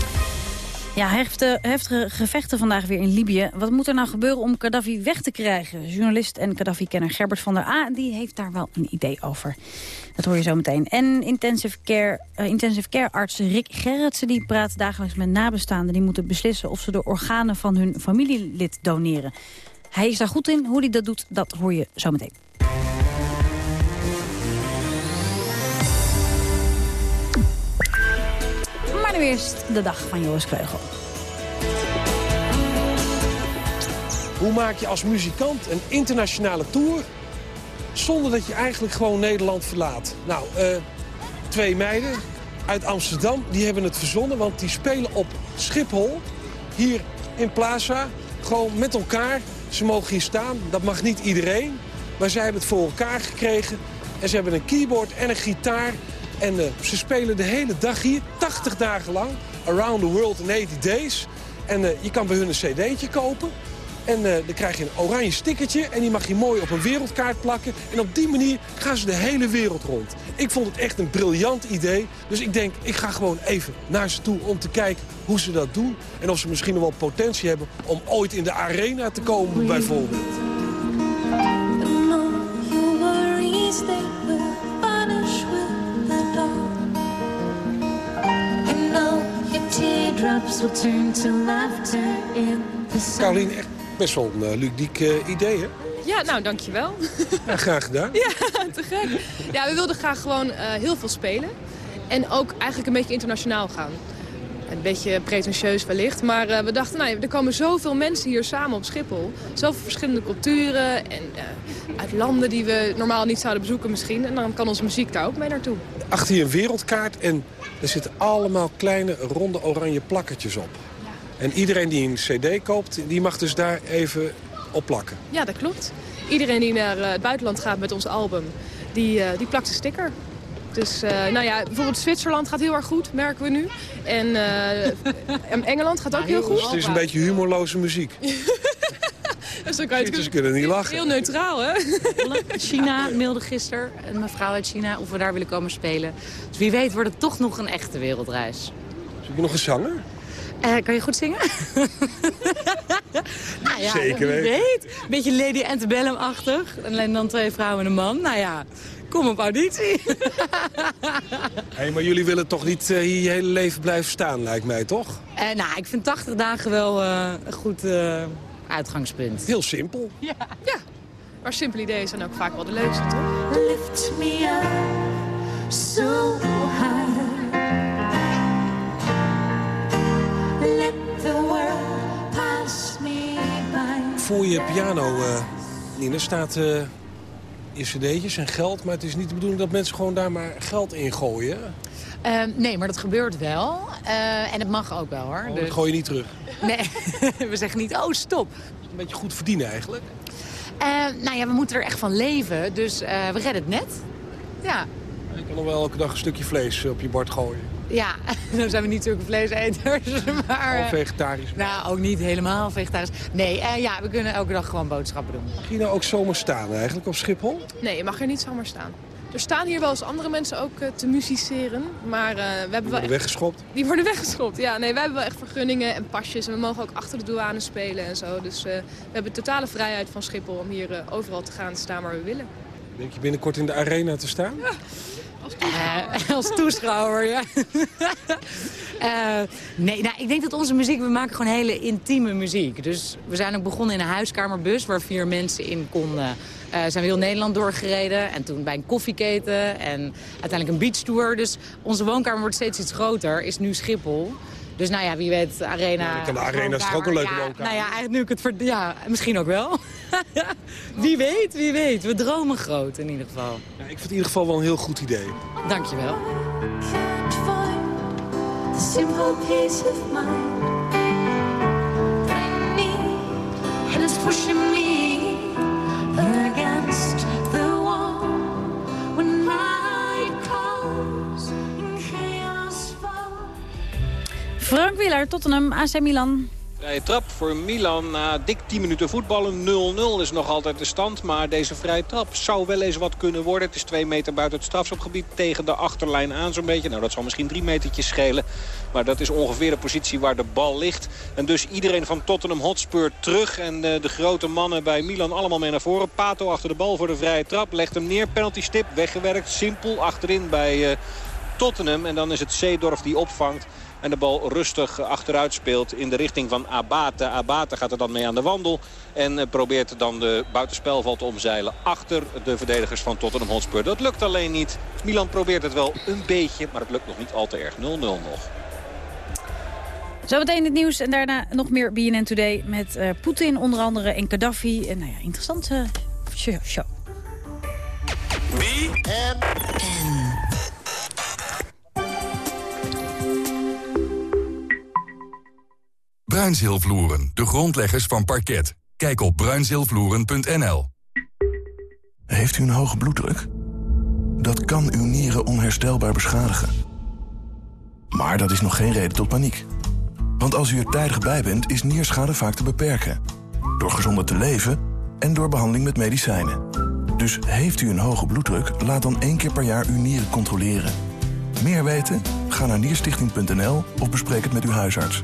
Ja, heftige, heftige gevechten vandaag weer in Libië. Wat moet er nou gebeuren om Gaddafi weg te krijgen? Journalist en Gaddafi-kenner Gerbert van der A... die heeft daar wel een idee over. Dat hoor je zo meteen. En intensive care, care arts Rick Gerritsen... die praat dagelijks met nabestaanden. Die moeten beslissen of ze de organen van hun familielid doneren. Hij is daar goed in. Hoe hij dat doet, dat hoor je zo meteen. Nu eerst de dag van Joris Kreugel. Hoe maak je als muzikant een internationale tour... zonder dat je eigenlijk gewoon Nederland verlaat? Nou, uh, twee meiden uit Amsterdam, die hebben het verzonnen... want die spelen op Schiphol, hier in Plaza, gewoon met elkaar. Ze mogen hier staan, dat mag niet iedereen. Maar zij hebben het voor elkaar gekregen. En ze hebben een keyboard en een gitaar. En uh, ze spelen de hele dag hier, 80 dagen lang. Around the World in 80 Days. En uh, je kan bij hun een cd'tje kopen. En uh, dan krijg je een oranje stickertje en die mag je mooi op een wereldkaart plakken. En op die manier gaan ze de hele wereld rond. Ik vond het echt een briljant idee. Dus ik denk, ik ga gewoon even naar ze toe om te kijken hoe ze dat doen. En of ze misschien nog wel potentie hebben om ooit in de arena te komen bijvoorbeeld. Carolien, echt best wel een uh, ludiek uh, idee, hè? Ja, nou, dankjewel. Ja, graag gedaan. ja, te gek. Ja, we wilden graag gewoon uh, heel veel spelen. En ook eigenlijk een beetje internationaal gaan. Een beetje pretentieus wellicht, maar uh, we dachten, nou, er komen zoveel mensen hier samen op Schiphol. Zoveel verschillende culturen en uh, uit landen die we normaal niet zouden bezoeken misschien. En dan kan onze muziek daar ook mee naartoe. Achter je een wereldkaart en er zitten allemaal kleine ronde oranje plakkertjes op. En iedereen die een cd koopt, die mag dus daar even op plakken. Ja, dat klopt. Iedereen die naar het buitenland gaat met ons album, die, uh, die plakt een sticker. Dus uh, nou ja, bijvoorbeeld Zwitserland gaat heel erg goed, merken we nu. En uh, Engeland gaat ook heel goed. Het is een beetje humorloze muziek. dus dan kan je het kunnen niet lachen. Heel neutraal, hè? China mailde gisteren een mevrouw uit China of we daar willen komen spelen. Dus wie weet wordt het toch nog een echte wereldreis. Zoek je nog een zanger? Uh, kan je goed zingen? nou ja, Zeker wie weet. Beetje Lady Antebellum-achtig. Alleen dan twee vrouwen en een man. Nou ja, kom op auditie. hey, maar jullie willen toch niet uh, hier je hele leven blijven staan, lijkt mij, toch? Uh, nou, ik vind 80 dagen wel een goed uitgangspunt. Heel simpel. Ja. ja, maar simpele ideeën zijn ook vaak wel de leukste, toch? Lift me up so high Let the world pass me by. Voor je piano, uh, Nina, staat uh, cd'tjes en geld. Maar het is niet de bedoeling dat mensen gewoon daar maar geld in gooien. Uh, nee, maar dat gebeurt wel. Uh, en het mag ook wel, hoor. Oh, dus... Dat gooi je niet terug? Nee, we zeggen niet, oh, stop. Een beetje goed verdienen eigenlijk. nou ja, we moeten er echt van leven. Dus we redden het net. Ja. Je kan nog wel elke dag een stukje vlees op je bord gooien. Ja, dan zijn we niet zulke vleeseters. Maar, Of vegetarisch. Nou, ook niet helemaal vegetarisch. Nee, uh, ja, we kunnen elke dag gewoon boodschappen doen. Mag je nou ook zomaar staan eigenlijk op Schiphol? Nee, je mag er niet zomaar staan. Er staan hier wel eens andere mensen ook uh, te musiceren. Maar uh, we hebben Die worden echt... weggeschopt? Die worden weggeschopt, ja. Nee, wij hebben wel echt vergunningen en pasjes. En we mogen ook achter de douane spelen en zo. Dus we hebben totale vrijheid van Schiphol om hier overal te gaan staan waar we willen. Denk je binnenkort in de arena te staan? Ja. Als toeschouwer, uh, als toeschouwer ja. uh, nee, nou, ik denk dat onze muziek, we maken gewoon hele intieme muziek. Dus we zijn ook begonnen in een huiskamerbus waar vier mensen in konden. Uh, zijn we heel Nederland doorgereden. En toen bij een koffieketen en uiteindelijk een beachtour. Dus onze woonkamer wordt steeds iets groter, is nu Schiphol. Dus nou ja, wie weet, de arena... Ja, kan de arena is toch ook een leuke ja, woonkamer? Nou ja, eigenlijk nu ik het... Ver... Ja, misschien ook wel. wie weet, wie weet. We dromen groot in ieder geval. Ja, ik vind het in ieder geval wel een heel goed idee. Dankjewel. Simple peace of mind I need And it's pushing me Frank Wieler, Tottenham, AC Milan. Vrije trap voor Milan na dik 10 minuten voetballen. 0-0 is nog altijd de stand. Maar deze vrije trap zou wel eens wat kunnen worden. Het is twee meter buiten het strafschopgebied tegen de achterlijn aan zo'n beetje. Nou, dat zal misschien drie metertjes schelen. Maar dat is ongeveer de positie waar de bal ligt. En dus iedereen van Tottenham Hotspur terug. En de, de grote mannen bij Milan allemaal mee naar voren. Pato achter de bal voor de vrije trap. Legt hem neer. Penalty stip. Weggewerkt. Simpel achterin bij uh, Tottenham. En dan is het Zeedorf die opvangt. En de bal rustig achteruit speelt in de richting van Abate. Abate gaat er dan mee aan de wandel. En probeert dan de buitenspelval te omzeilen achter de verdedigers van Tottenham Hotspur. Dat lukt alleen niet. Milan probeert het wel een beetje, maar het lukt nog niet al te erg. 0-0 nog. Zometeen het nieuws en daarna nog meer BNN Today... met uh, Poetin onder andere en Gaddafi. En nou ja, interessante show. show. Bruinzeelvloeren, de grondleggers van parket. Kijk op bruinzeelvloeren.nl. Heeft u een hoge bloeddruk? Dat kan uw nieren onherstelbaar beschadigen. Maar dat is nog geen reden tot paniek. Want als u er tijdig bij bent, is nierschade vaak te beperken. Door gezonder te leven en door behandeling met medicijnen. Dus heeft u een hoge bloeddruk, laat dan één keer per jaar uw nieren controleren. Meer weten? Ga naar nierstichting.nl of bespreek het met uw huisarts.